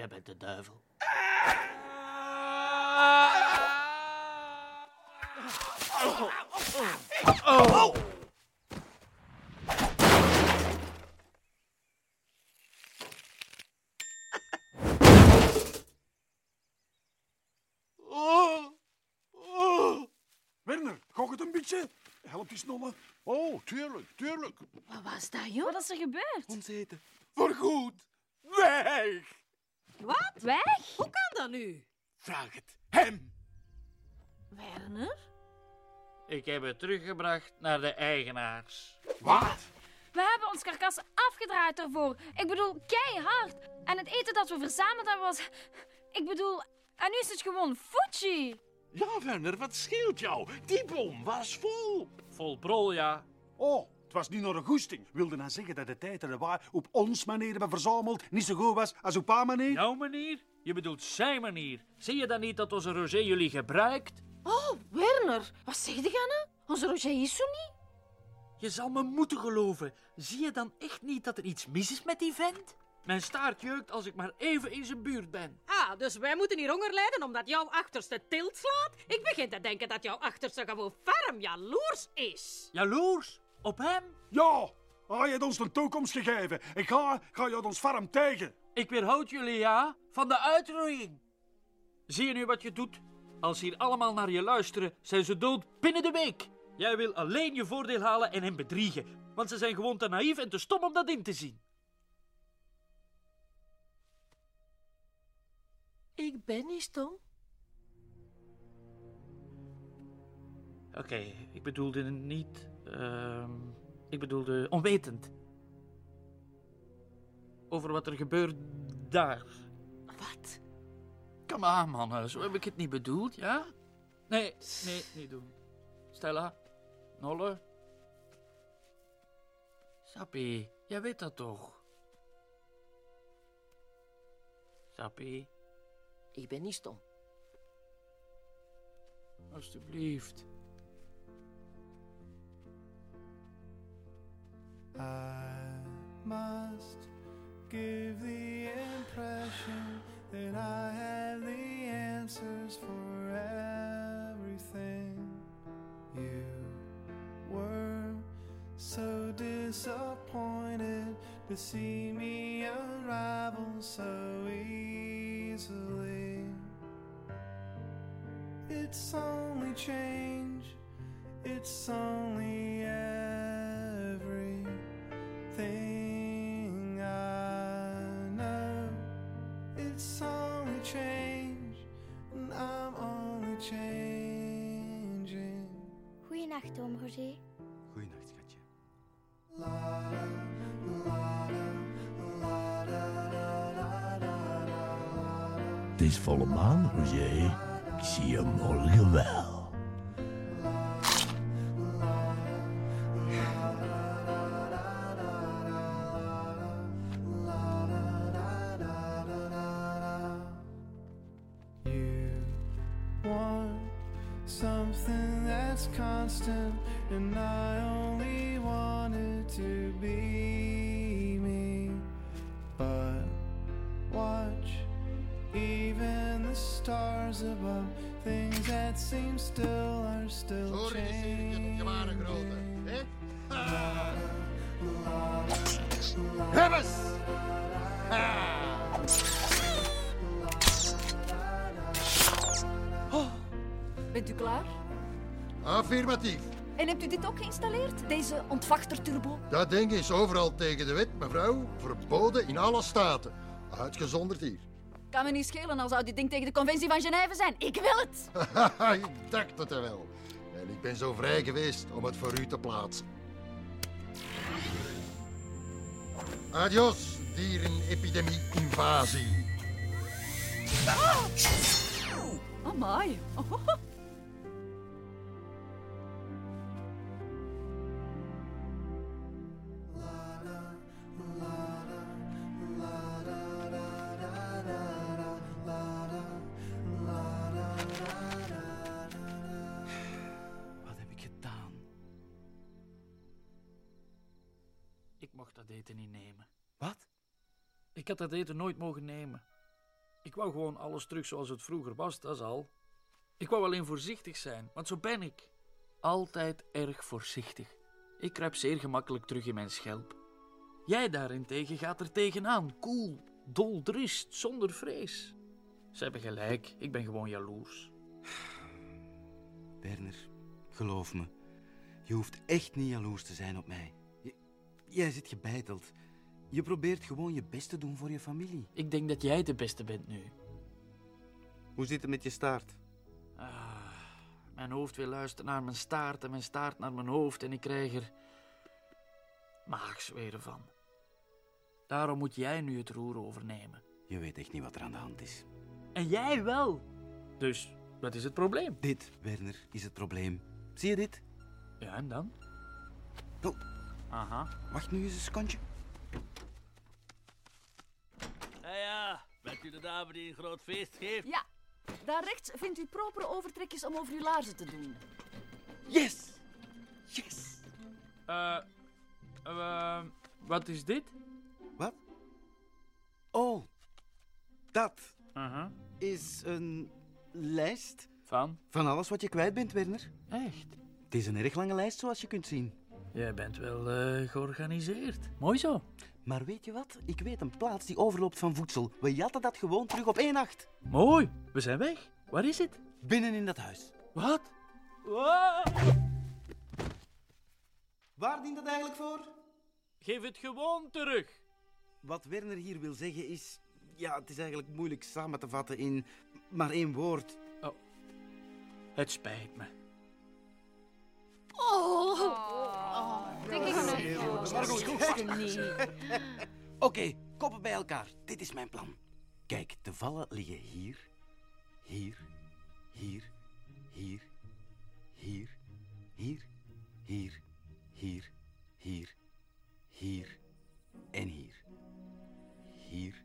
Jij bent de duivel. Oh. Oh. Oh. Werner, gaat het een beetje? Help eens, Nolle. Oh, tuurlijk, tuurlijk. Wat was dat, joh? Wat is er gebeurd? Ons eten. Voorgoed. Weg. Wat? Weg? Hoe kan dat nu? Vraag het hem. Werner? Ik heb het teruggebracht naar de eigenaars. Wat? We hebben ons karkas afgedraaid ervoor. Ik bedoel, keihard. En het eten dat we verzameld hebben was... Ik bedoel, en nu is het gewoon Fuji. Ja, Werner, wat scheelt jou? Die bom was vol. Vol brol, ja. Oh, het was niet naar een goesting. Wilde nou zeggen dat de tijd dat wij op ons manier hebben verzameld niet zo goed was als op haar manier? Jouw manier? Je bedoelt zijn manier. Zie je dan niet dat onze Roger jullie gebruikt? Oh, Werner. Wat zeg je, Ganna? Onze Roger is zo niet. Je zal me moeten geloven. Zie je dan echt niet dat er iets mis is met die vent? Mijn staart jeukt als ik maar even in zijn buurt ben. Ah, dus wij moeten hier honger lijden omdat jouw achterste tilt slaat? Ik begin te denken dat jouw achterste gewoon ferm jaloers is. Jaloers? Op hem? Ja, hij heeft ons een toekomst gegeven. En ga, ga je ons farm tegen. Ik weerhoud jullie, ja, van de uitroeiing. Zie je nu wat je doet? Als ze hier allemaal naar je luisteren, zijn ze dood binnen de week. Jij wil alleen je voordeel halen en hen bedriegen, want ze zijn gewoon te naïef en te stom om dat in te zien. Ik ben niet stom. Oké, ik bedoelde niet. Ehm, ik bedoelde onwetend. Over wat er gebeurt daar. Wat? Kom aan, mannen, zo heb ik het niet bedoeld, ja? Nee, nee, niet doen. Stella, Nolle. Sappie, jij weet dat toch? Sappie, Ik ben niet stom. alstublieft. I must give the impression that I have the answers for everything. You were so disappointed to see me unravel so easily. It's only change, it's only Roger. Goeienacht, schatje. Het is volle maan, Roger. Ik zie je morgen wel. Is overal tegen de wet, mevrouw. Verboden in alle staten. Uitgezonderd hier. Kan me niet schelen, al zou dit ding tegen de conventie van Genève zijn. Ik wil het! ik dacht het er wel. En ik ben zo vrij geweest om het voor u te plaatsen. Adios, dierenepidemie-invasie. Amai. Wat had dat eten nooit mogen nemen. Ik wou gewoon alles terug zoals het vroeger was, dat is al. Ik wou alleen voorzichtig zijn, want zo ben ik. Altijd erg voorzichtig. Ik kruip zeer gemakkelijk terug in mijn schelp. Jij daarentegen gaat er tegenaan, koel, doldrist, zonder vrees. Ze hebben gelijk, ik ben gewoon jaloers. Werner, geloof me. Je hoeft echt niet jaloers te zijn op mij. Je- jij zit gebeiteld. Je probeert gewoon je best te doen voor je familie. Ik denk dat jij de beste bent nu. Hoe zit het met je staart? Ah, mijn hoofd wil luisteren naar mijn staart en mijn staart naar mijn hoofd en ik krijg er maagzweren van. Daarom moet jij nu het roer overnemen. Je weet echt niet wat er aan de hand is. En jij wel. Dus, wat is het probleem? Dit, Werner, is het probleem. Zie je dit? Ja, en dan? Oh. Aha. Wacht nu eens een secondje. Ja, ja. Bent u de dame die een groot feest geeft? Ja, daar rechts vindt u propere overtrekjes om over uw laarzen te doen. Yes! Yes! Eh, eh, wat is dit? Wat? Oh, dat Aha. is een lijst Van? van alles wat je kwijt bent, Werner. Echt? Het is een erg lange lijst, zoals je kunt zien. Jij bent wel eh, georganiseerd. Mooi zo. Maar weet je wat? Ik weet een plaats die overloopt van voedsel. We jatten dat gewoon terug op één nacht. Mooi, we zijn weg. Waar is het? Binnen in dat huis. Wat? Waar dient dat eigenlijk voor? Geef het gewoon terug. Wat Werner hier wil zeggen is... Ja, het is eigenlijk moeilijk samen te vatten in maar één woord. Oh, het spijt me. Oh. Denk ik niet. Oké, koppen bij elkaar. Dit is mijn plan. Kijk, de vallen liggen hier, hier, hier, hier, hier, hier, hier, hier, hier, hier en hier. Hier,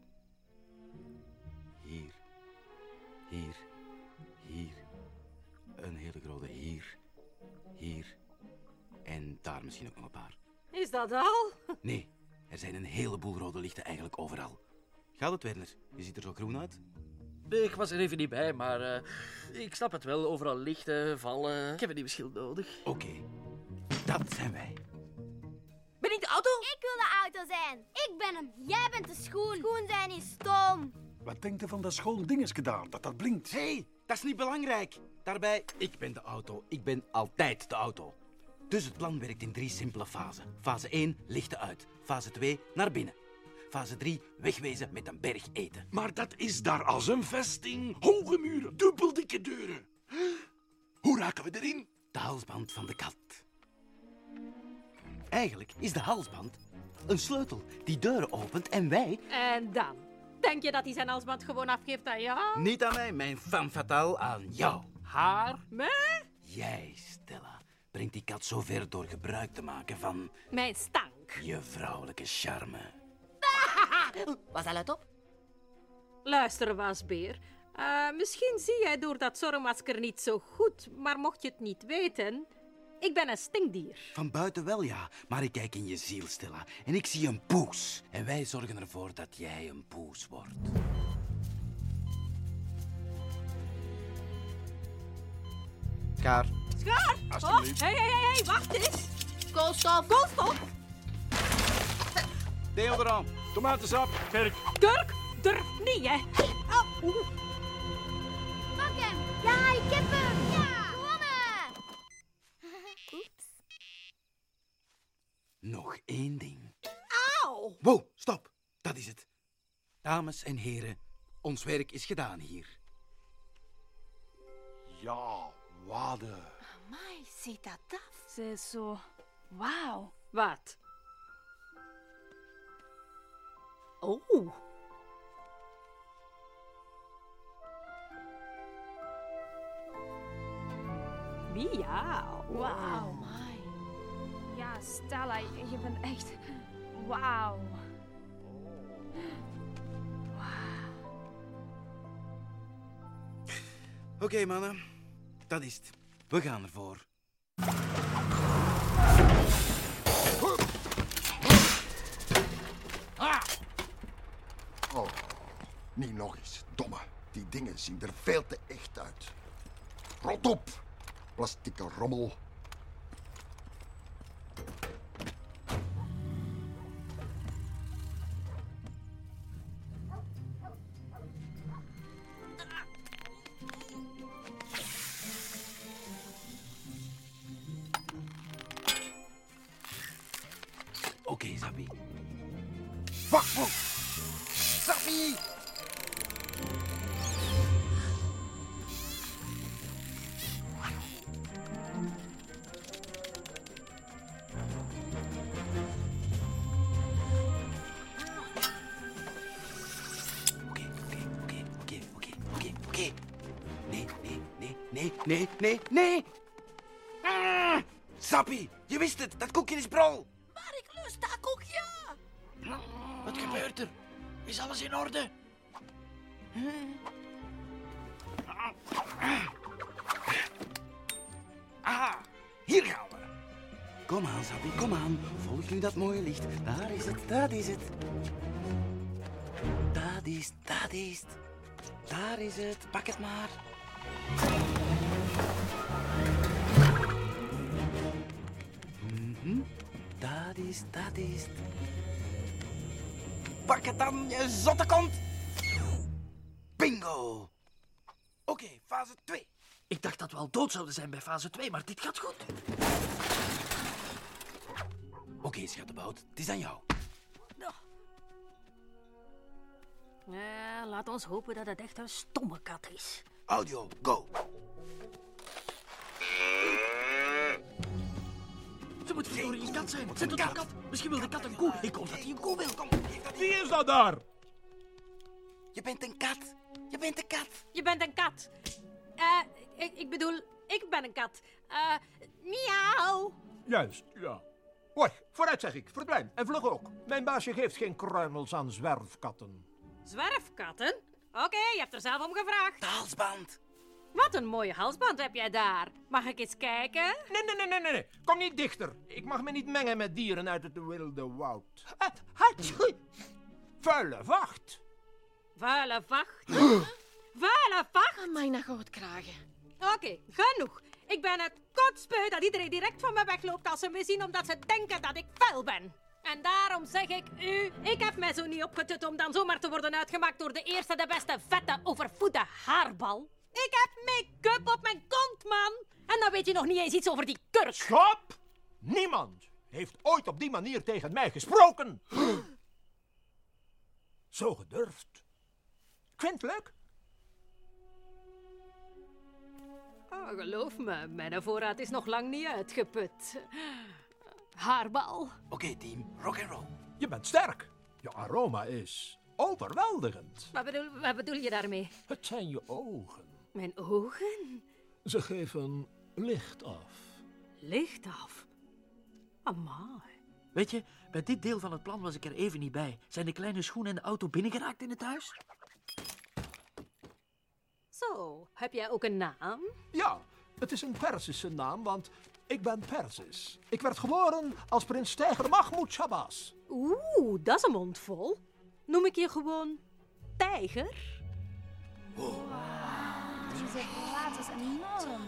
hier, hier, hier. Een hele grote hier, hier daar misschien ook nog een paar. Is dat al? Nee, er zijn een heleboel rode lichten eigenlijk overal. Gaat het, Werner? Je ziet er zo groen uit. Ik was er even niet bij, maar eh, ik snap het wel. Overal lichten, vallen. Ik heb een nieuwe schild nodig. Oké, dat zijn wij. Ben ik de auto? Ik wil de auto zijn. Ik ben hem. Jij bent de schoen. Schoen zijn is stom. Wat denkt u van dat schoon ding is gedaan, dat dat blinkt? Hé, hey, dat is niet belangrijk. Daarbij, ik ben de auto. Ik ben altijd de auto. Dus het plan werkt in drie simpele fasen. Fase 1, lichten uit. Fase 2, naar binnen. Fase 3, wegwezen met een berg eten. Maar dat is daar als een vesting. Hoge muren, dubbeldikke deuren. Hoe raken we erin? De halsband van de kat. Eigenlijk is de halsband een sleutel die deuren opent en wij... En dan? Denk je dat hij zijn halsband gewoon afgeeft aan jou? Niet aan mij, mijn femme fatale, aan jou. Haar? Me? Jij, Stella, brengt die kat zo ver door gebruik te maken van Mijn stank. je vrouwelijke charme. Was dat luid op? Luister, wasbeer. Eh, misschien zie jij door dat zorgmasker niet zo goed, maar mocht je het niet weten, ik ben een stinkdier. Van buiten wel, ja, maar ik kijk in je ziel, Stella. En ik zie een poes. En wij zorgen ervoor dat jij een poes wordt. Kaar. Schaar! Alsjeblieft. Oh, hé, hé, hé, hé, wacht eens. Koolstof. Koolstof. Deodorant. Tomatensap. Kerk. Kurk, durf niet, hè. Au, oeh. Pak hem. Ja, ik heb hem. Ja. Gewonnen. Oeps. Nog één ding. Auw. Wow, stop. Dat is het. Dames en heren, ons werk is gedaan hier. Ja, water. My, see that duff? So. Wow. What? Oh. Meow. Wow. Oh, my. Yeah, Stella, even echt. Wow. Wow. Okay, Mama. Dat is het. We gaan ervoor. Oh, niet nog eens. Domme. Die dingen zien er veel te echt uit. Rot op, plastieke rommel. Wacht, Sammy! Nee, nee, nee! Ah, Sappie, je wist het, dat koekje is brol! Is alles in orde? Ah, hier gaan we. Kom aan, Sappie, kom aan. Volg nu dat mooie licht. Daar is het, dat is het. Dat is, dat is het. Daar is het, pak het maar. Mhm, Dat is, dat is. Pak het dan, je zotte kont. Bingo. Oké, fase 2. Ik dacht dat we al dood zouden zijn bij fase 2, maar dit gaat goed. Oké, schattenbout, het is aan jou. Ja, laat ons hopen dat het echt een stomme kat is. Audio, go. Ze moet verdorie een kat zijn. Zet het op kat. Misschien wil de kat een koe. Ik hoop dat hij een koe wil. Kom. Wie is dat daar? Je bent een kat. Je bent een kat. Je bent een kat. Eh, ik, ik bedoel, ik ben een kat. Eh, miauw. Juist, ja. Hoi, vooruit zeg ik. Verdwijn. En vlug ook. Mijn baasje geeft geen kruimels aan zwerfkatten. Zwerfkatten? Oké, je hebt er zelf om gevraagd. De halsband. Wat een mooie halsband heb jij daar. Mag ik eens kijken? Nee, nee, nee, nee, nee, nee. Kom niet dichter. Ik mag me niet mengen met dieren uit het wilde woud. Eh, Hatschi! Vuile vacht. Vuile vacht. Vuile vacht. Amai, goed kragen. Oké, genoeg. Ik ben het kotsbeu dat iedereen direct van me wegloopt als ze me zien omdat ze denken dat ik vuil ben. En daarom zeg ik u, ik heb mij zo niet opgetut om dan zomaar te worden uitgemaakt door de eerste, de beste, vette, overvoede haarbal. Ik heb make-up op mijn kont, man. En dan weet je nog niet eens iets over die kurk. Stop! Niemand heeft ooit op die manier tegen mij gesproken. Zo gedurfd. Ik vind het leuk. Oh, geloof me, mijn voorraad is nog lang niet uitgeput. Haarbal. Oké, team, rock and roll. Je bent sterk. Je aroma is overweldigend. Wat bedoel, wat bedoel je daarmee? Het zijn je ogen. Mijn ogen? Ze geven licht af. Licht af. Amai. Weet je, bij dit deel van het plan was ik er even niet bij. Zijn de kleine schoenen en de auto binnengeraakt in het huis? Zo, heb jij ook een naam? Ja, het is een Perzische naam, want ik ben Perzisch. Ik werd geboren als prins Tijger Mahmoud Shabazz. Oeh, dat is een mond vol. Noem ik je gewoon tijger? Deze plaat is enorm.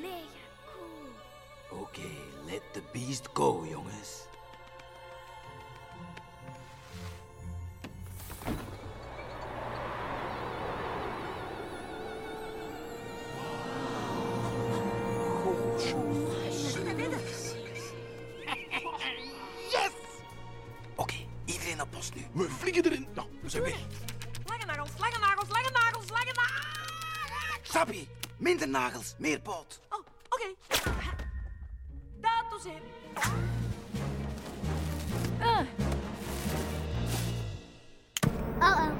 Mega cool. Oké, let the beast go, jongens. Yes! Oké, iedereen op post nu. We vliegen erin. Nou, we zijn weg. Sappie, minder nagels, meer poot. Oh, oké. Dat doe ze. Uh. Oh-oh.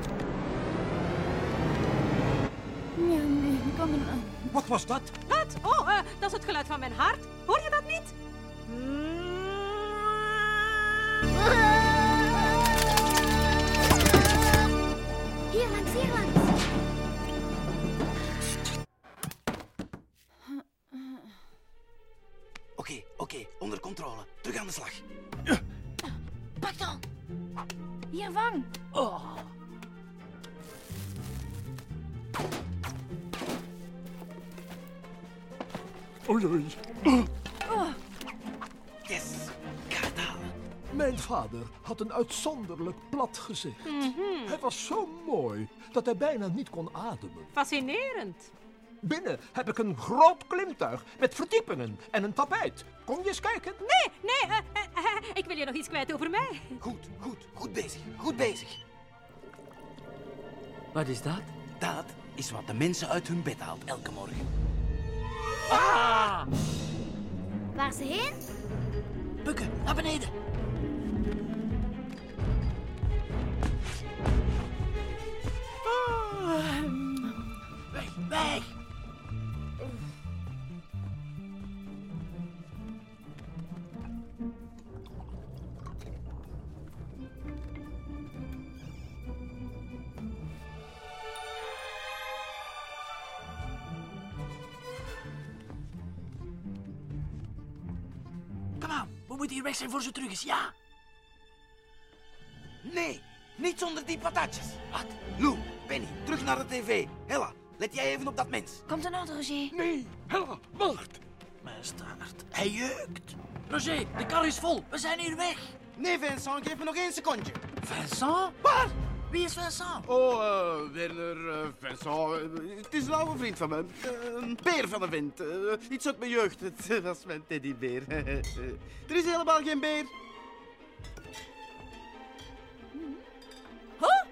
Ja, nee, ik kan er... Wat was dat? Wat? Oh, eh, dat is het geluid van mijn hart. Hoor je dat niet? Hier langs, hier langs. Controle. Terug aan de slag. Pak dan. Hier, vang. Oh. Oei, oei. Oh. Yes, ga het halen. Mijn vader had een uitzonderlijk plat gezicht. Mhm. Hij was zo mooi dat hij bijna niet kon ademen. Fascinerend. Binnen heb ik een groot klimtuig met verdiepingen en een tapijt. Kom je eens kijken? Nee, nee, eh, eh, eh, ik wil je nog iets kwijt over mij. Goed, goed, goed bezig, goed bezig. Wat is dat? Dat is wat de mensen uit hun bed haalt elke morgen. Ah! Waar ze heen? Bukken, naar beneden. Moeten hier weg zijn voor ze terug is, ja? Nee, niet zonder die patatjes. Wat? Lou, Penny, terug naar de tv. Hella, let jij even op dat mens. Komt er nou, Roger? Nee, Hella, wacht. Mijn staart, hij jeukt. Roger, de kar is vol. We zijn hier weg. Nee, Vincent, geef me nog één secondje. Vincent? Waar? Wie is Vincent? Oh, eh, Werner, eh, Vincent. eh, het is een oude vriend van mij. Eh, een beer van vent. Eh, iets uit mijn jeugd. Het was mijn teddybeer. er is helemaal geen beer. Huh?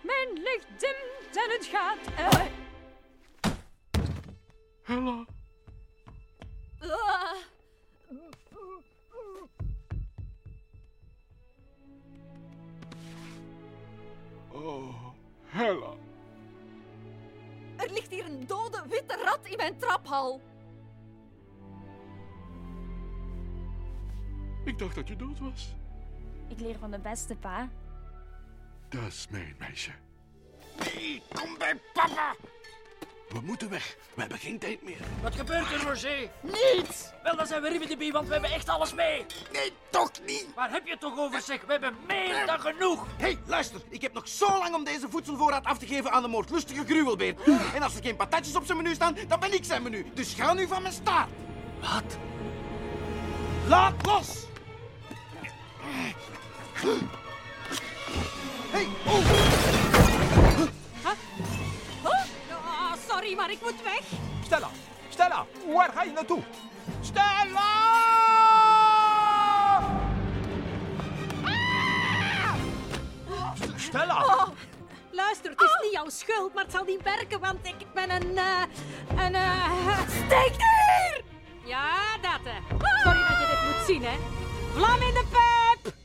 Mijn licht dimt en het gaat uit. Hella. Oh, Hella. Er ligt hier een dode witte rat in mijn traphal. Ik dacht dat je dood was. Ik leer van de beste, pa. Dat is mijn meisje. Nee, kom bij papa. We moeten weg. We hebben geen tijd meer. Wat gebeurt er, Roger? Niets! Wel, dan zijn we ribbidi want we hebben echt alles mee. Nee, toch niet. Waar heb je het toch over, zeg? We hebben meer dan genoeg. Hé, hey, luister. Ik heb nog zo lang om deze voedselvoorraad af te geven aan de moordlustige gruwelbeer. En als er geen patatjes op zijn menu staan, dan ben ik zijn menu. Dus ga nu van mijn staart. Wat? Laat los! Hey, oh! Oh, sorry, maar ik moet weg. Stella, Stella, waar ga je naartoe? Stella! Stella! Oh, luister, het is niet jouw schuld, maar het zal niet werken, want ik ben een... eh een... eh Steek neer! Ja, dat hè. Sorry dat je dit moet zien, hè. Vlam in de pijp!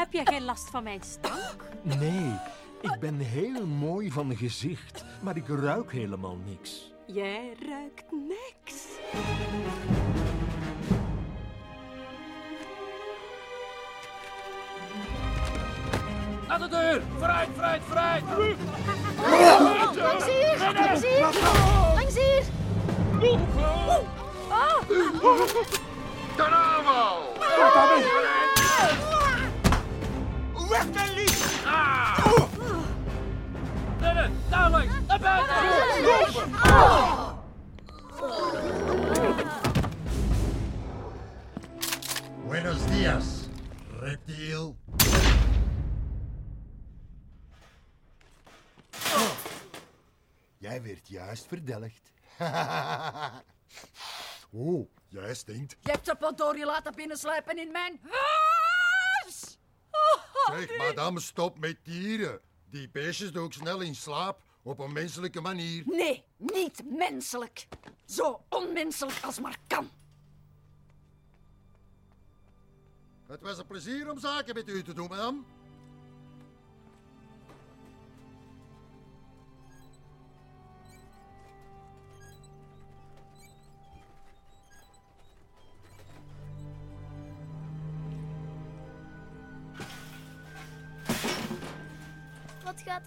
Heb je geen last van mijn stank? Nee, ik ben heel mooi van gezicht, maar ik ruik helemaal niks. Jij ruikt niks. Naar de deur! Vooruit, vooruit, vooruit! Langs hier! Langs hier! Langs hier! Oh! Aanval! Weg met lief! Rennen, dadelijk, naar buiten! Buenos dias, reptiel. Jij werd juist verdelgd. oh, jij stinkt. Je hebt er potdorie laten binnensluipen in mijn huis! Oh, Zeg, madame, stop met dieren. Die beestjes doe ik snel in slaap op een menselijke manier. Nee, niet menselijk. Zo onmenselijk als maar kan. Het was een plezier om zaken met u te doen, madame.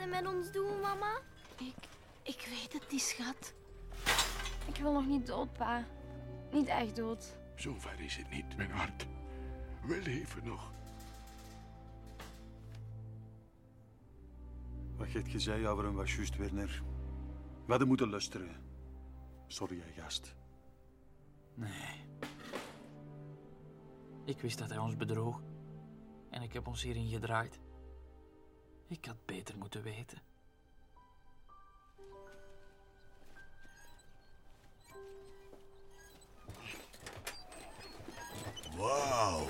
Hij met ons doen, mama? Ik, ik weet het niet, schat. Ik wil nog niet dood, pa. Niet echt dood. Zover is het niet, mijn hart. We leven nog. Wat heeft gezegd over hem was juist, Werner. We hadden moeten luisteren. Sorry, hè, gast. Nee. Ik wist dat hij ons bedroog. En ik heb ons hierin gedraaid. Ik had beter moeten weten. Wauw.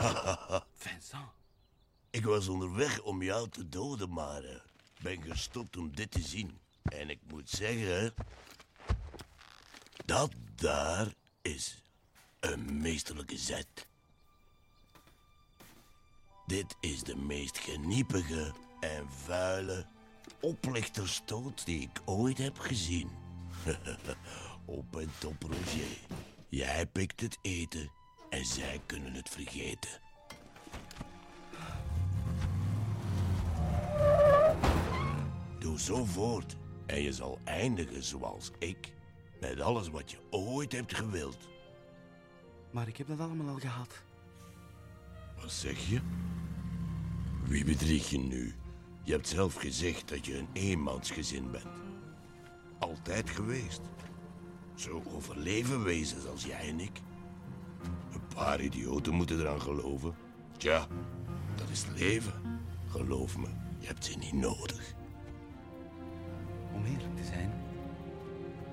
Vincent. Ik was onderweg om jou te doden, maar eh, ben gestopt om dit te zien. En ik moet zeggen... Dat daar is een meesterlijke zet. Dit is de meest geniepige en vuile oplichterstoot die ik ooit heb gezien. Op en top, Roger. Jij pikt het eten en zij kunnen het vergeten. Doe zo voort en je zal eindigen zoals ik. Met alles wat je ooit hebt gewild. Maar ik heb dat allemaal al gehad. Wat zeg je? Wie bedrieg je nu? Je hebt zelf gezegd dat je een eenmansgezin bent. Altijd geweest. Zo overleven wezens als jij en ik. Een paar idioten moeten eraan geloven. Tja, dat is leven. Geloof me, je hebt ze niet nodig. Om eerlijk te zijn,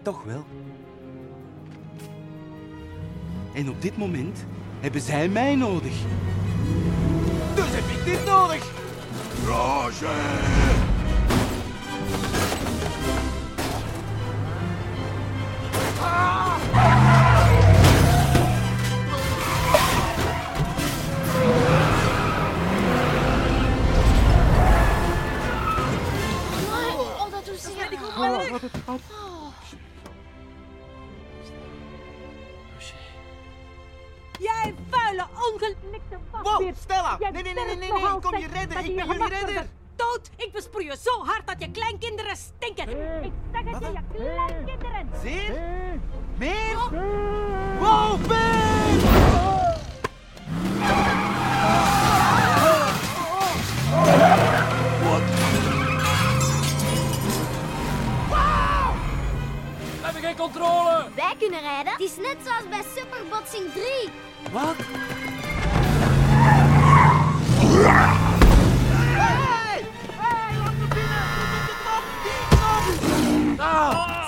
toch wel. En op dit moment hebben zij mij nodig. Dus heb ik dit nodig. Roger! Oh, Wow, Stella! Nee, nee, nee, nee, nee, ik kom je redden. Ik ben jullie redder. Dood! Ik besproei je zo hard dat je kleinkinderen stinken. Ik zeg het je, je kleinkinderen. Zeer? Meer? Wow, hebben geen controle. Wij kunnen rijden. Het is net zoals bij Superbotsing 3. Wat?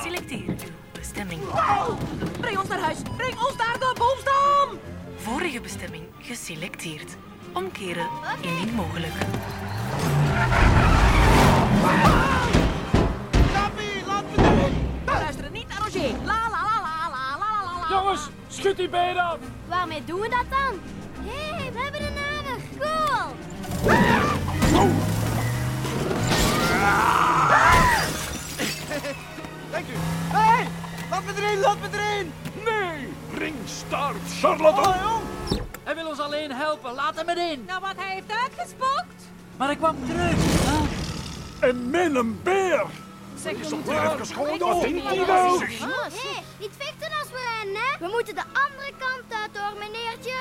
Selecteer uw bestemming. Breng ons naar huis. Breng ons naar de boomstam. Vorige bestemming geselecteerd. Omkeren indien mogelijk. We luisteren niet naar Roger. La la la la la la la la. Jongens, schud die been af. Waarmee doen we dat dan? Hé, hey, we hebben een. Cool. Dank u. Hé, hey, laat me erin, laat me erin. Nee, ringstaart, charlatan. Hij wil ons alleen helpen. Laat hem erin. Nou, wat hij heeft uitgespookt? Maar ik kwam terug. En met een beer. Zeg, Is moeten weer even schoon? nou? Hé, niet vechten als we rennen, hè? We moeten de andere kant uit hoor, meneertje.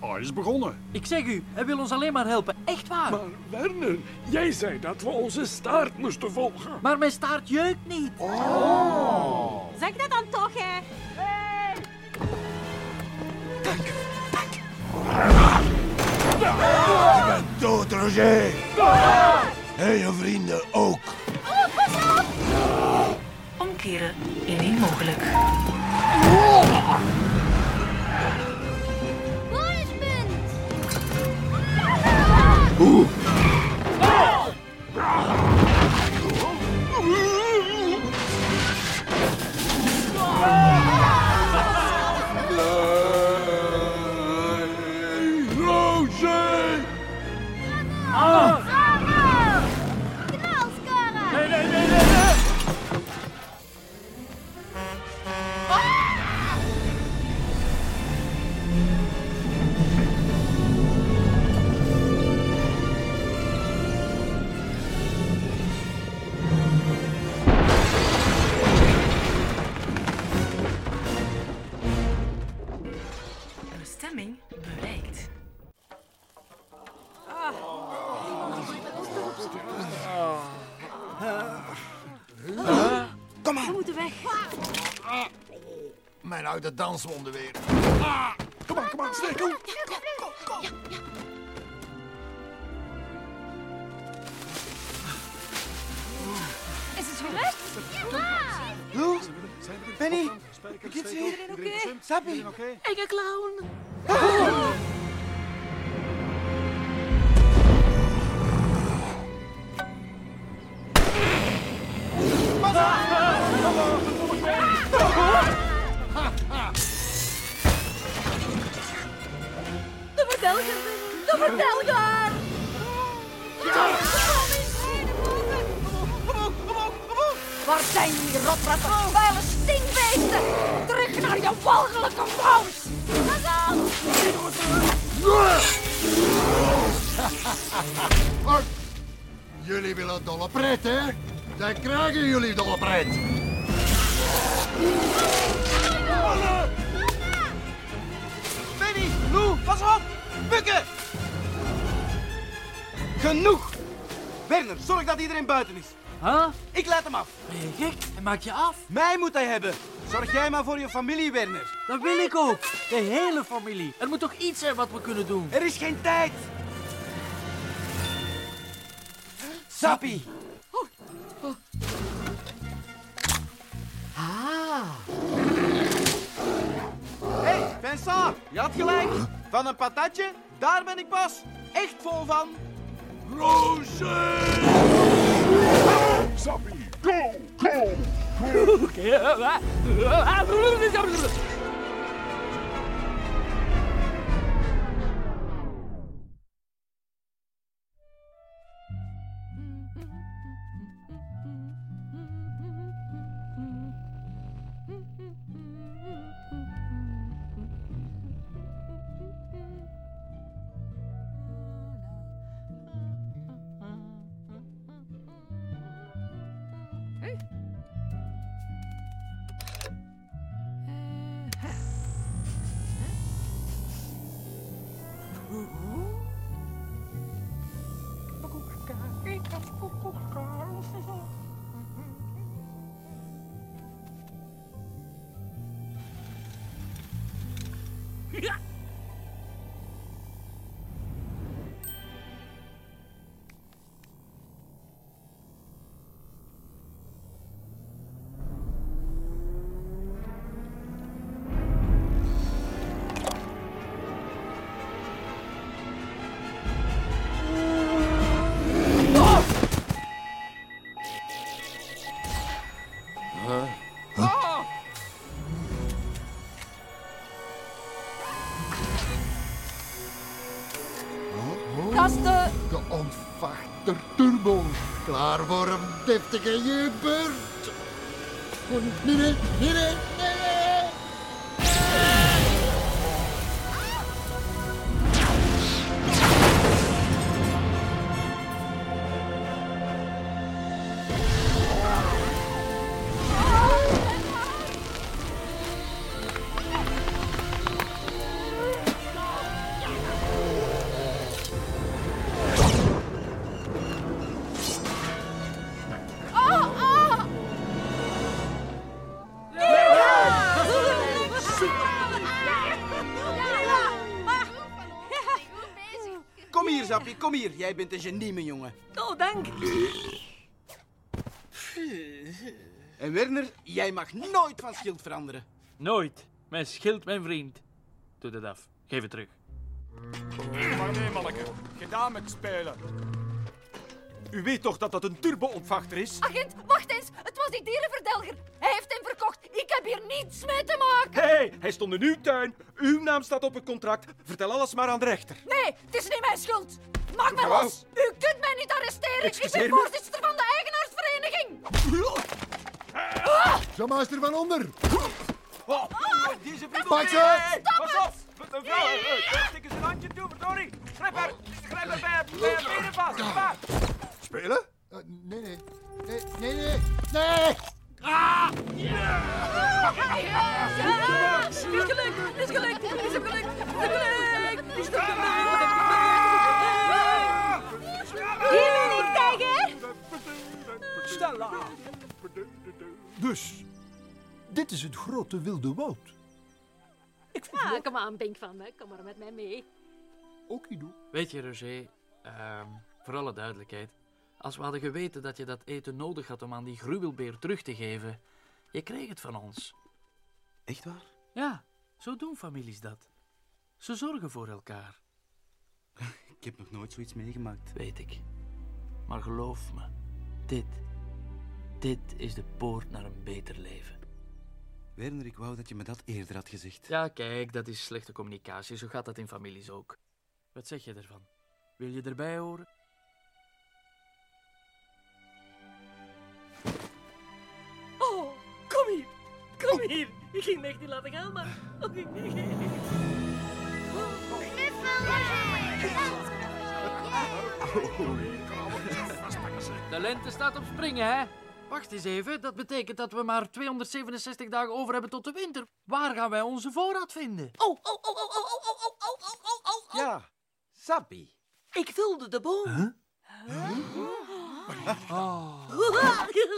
Hij is begonnen. Ik zeg u, hij wil ons alleen maar helpen. Echt waar. Maar Werner, jij zei dat we onze staart moesten volgen. Maar mijn staart jeukt niet. Zeg dat dan toch, hè? Je bent dood, Roger. En je vrienden ook. Oh, pas op! Omkeren indien mogelijk. Bonuspunt! Roger! Oude danswonden weer. Kom aan, kom aan, snel, kom. Is het gelukt? Lou, Benny, geht's hier? Oké. Sappie. Enge clown. Vertelger. Waar zijn jullie rotratten? Vuile stinkbeesten! Terug naar je walgelijke paus! Jullie willen dolle pret, hè? Dan krijgen jullie dolle pret. Benny, Lou, pas op. Bukken. Genoeg. Werner, zorg dat iedereen buiten is. Huh? Ik laat hem af. Ben je gek? Hij maakt je af. Mij moet hij hebben. Zorg jij maar voor je familie, Werner. Dat wil ik ook. De hele familie. Er moet toch iets zijn wat we kunnen doen? Er is geen tijd. Sappie. Ah. Hé, hey, Vincent, je had gelijk. Van een patatje, daar ben ik pas echt vol van. Rosie! Zombie, go, go, go! Turbo. Klaar voor een deftige nee, nee, nee, nee. Kom hier. Jij bent een genie, mijn jongen. Oh, dank. En Werner, jij mag nooit van schild veranderen. Nooit. Mijn schild, mijn vriend. Doe dat af. Geef het terug. Maar nee, manneke. Gedaan met spelen. U weet toch dat dat een turbo-ontvachter is? Agent, wacht eens. Het was die dierenverdelger. Hij heeft hem verkocht. Ik heb hier niets mee te maken. Hé, hey, hij stond in uw tuin. Uw naam staat op het contract. Vertel alles maar aan de rechter. Nee, het is niet mijn schuld. Maak mij los. U kunt mij niet arresteren. Ik ben voorzitter van de eigenaarsvereniging. Jammeester van onder. Deze Pak ze! Pas op! Mevrouw, stik eens een handje toe, verdorie! Grijp haar! Grijp haar bij haar benen vast! Spelen? Eh, nee, nee. Nee, nee, nee. Nee! Ah! Het is gelukt! Het is gelukt! Het is gelukt! Het is gelukt! Het is gelukt! Stella! Dus, dit is het grote wilde woud. Ah, kom aan, Pink van me. Kom maar met mij mee. Okido. Weet je, Roger, ehm, voor alle duidelijkheid, als we hadden geweten dat je dat eten nodig had om aan die gruwelbeer terug te geven, je kreeg het van ons. Echt waar? Ja, zo doen families dat. Ze zorgen voor elkaar. Ik heb nog nooit zoiets meegemaakt. Weet ik. Maar geloof me, dit, dit is de poort naar een beter leven. Werner, ik wou dat je me dat eerder had gezegd. Ja, kijk, dat is slechte communicatie. Zo gaat dat in families ook. Wat zeg je ervan? Wil je erbij horen? Oh, kom hier! Kom hier! Ik ging me echt niet laten gaan, maar... De lente staat op springen, hè? Wacht eens even, dat betekent dat we maar 267 dagen over hebben tot de winter. Waar gaan wij onze voorraad vinden? Oh, oh, oh, oh, oh, oh, oh, oh, oh, oh, oh, oh. Ja, Sappie. Ik vulde de boom. Kijk,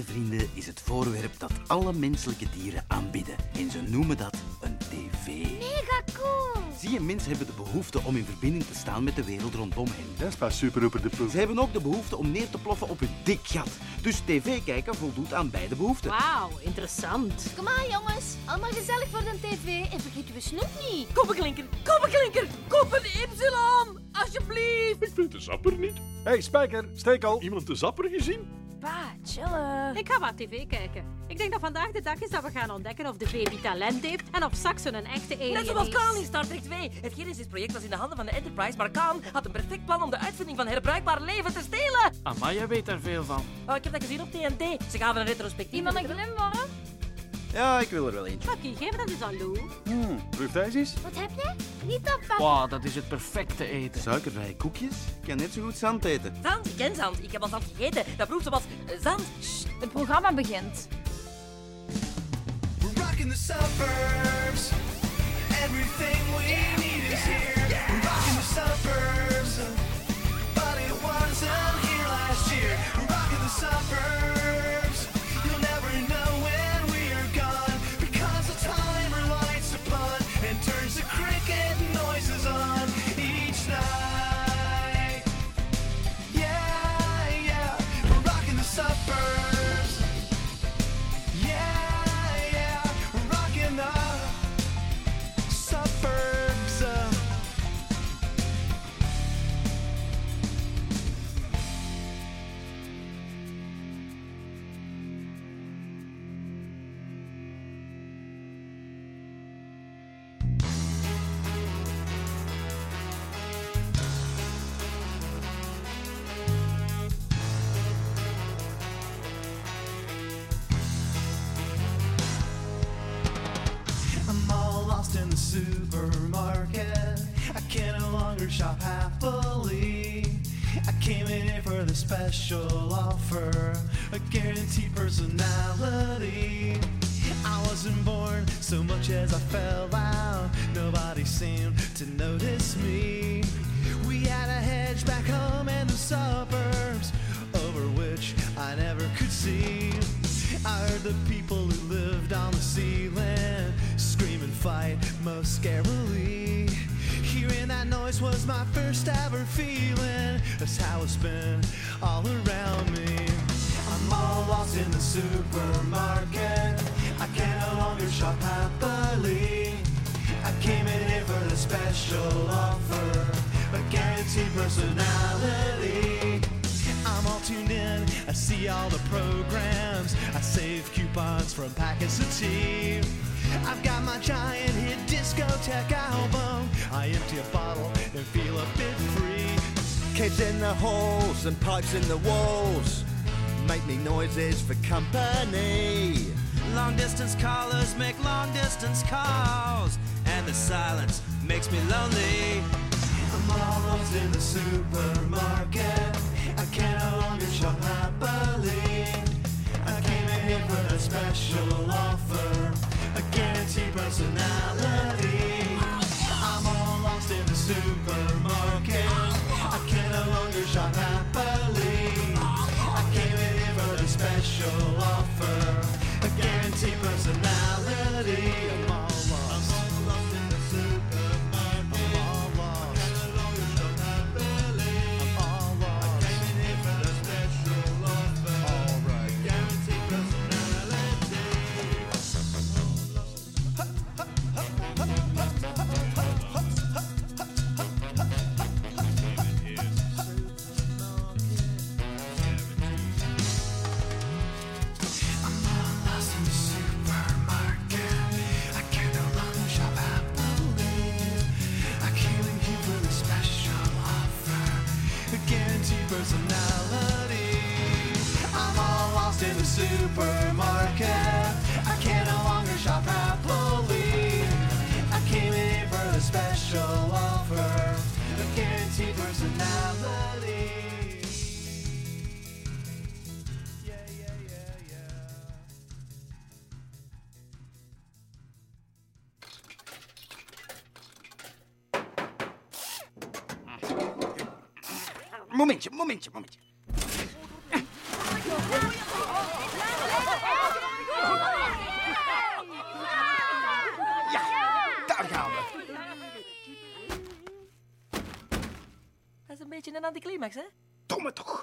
beste vrienden, is het voorwerp dat alle menselijke dieren aanbidden. En ze noemen dat een tv. Mega cool. Zie je, mensen hebben de behoefte om in verbinding te staan met de wereld rondom hen. Dat is pas super over de poep. Ze hebben ook de behoefte om neer te ploffen op hun dik gat. Dus tv kijken voldoet aan beide behoeften. Wauw, interessant. Kom aan, jongens. Allemaal gezellig voor de tv. En vergeet uw snoep niet. Koppenklinker, koppenklinker, koop een Y, alsjeblieft. Ik vind de zapper niet. Hé, hey, Spijker, steek al. Iemand de zapper gezien? Pa, chillen. Ik ga wat tv kijken. Ik denk dat vandaag de dag is dat we gaan ontdekken of de baby talent heeft en of Saxon een echte alien Net zoals. Khan in Star Trek 2. Het Genesis-project was in de handen van de Enterprise, maar Khan had een perfect plan om de uitvinding van herbruikbaar leven te stelen. Amaya weet daar veel van. Oh, ik heb dat gezien op TNT. Ze gaven een retrospectief. Iemand een glimworm? Ja, ik wil er wel eentje. Fucky, geef dat eens aan Lou. Hmm, proef deze eens. Wat heb je? Niet op, papa. Wow, dat is het perfecte eten. Suikervrije koekjes? Ik kan net zo goed zand eten. Zand, ik ken zand. Ik heb al zand gegeten. Dat proeft zoals zand. Het programma begint. We're rocking the suburbs. Everything we need is here. We're rocking the suburbs. Been all around me. I'm all lost in the supermarket. I can no longer shop happily. I came in here for the special offer, a guaranteed personality. I'm all tuned in, I see all the programs. I save coupons from packets of tea. I've got my giant hit discotheque album. I empty a bottle and feel a bit free. Kids in the halls and pipes in the walls make me noises for company. Long distance callers make long distance calls, and the silence makes me lonely. I'm in the supermarket. I can no longer shop happily. I came in here for a special offer, a guaranteed personality. I'm all lost in the supermarket. Personality. Momentje, momentje, momentje. Daar gaan we. Dat is een beetje een anticlimax, hè? Domme toch.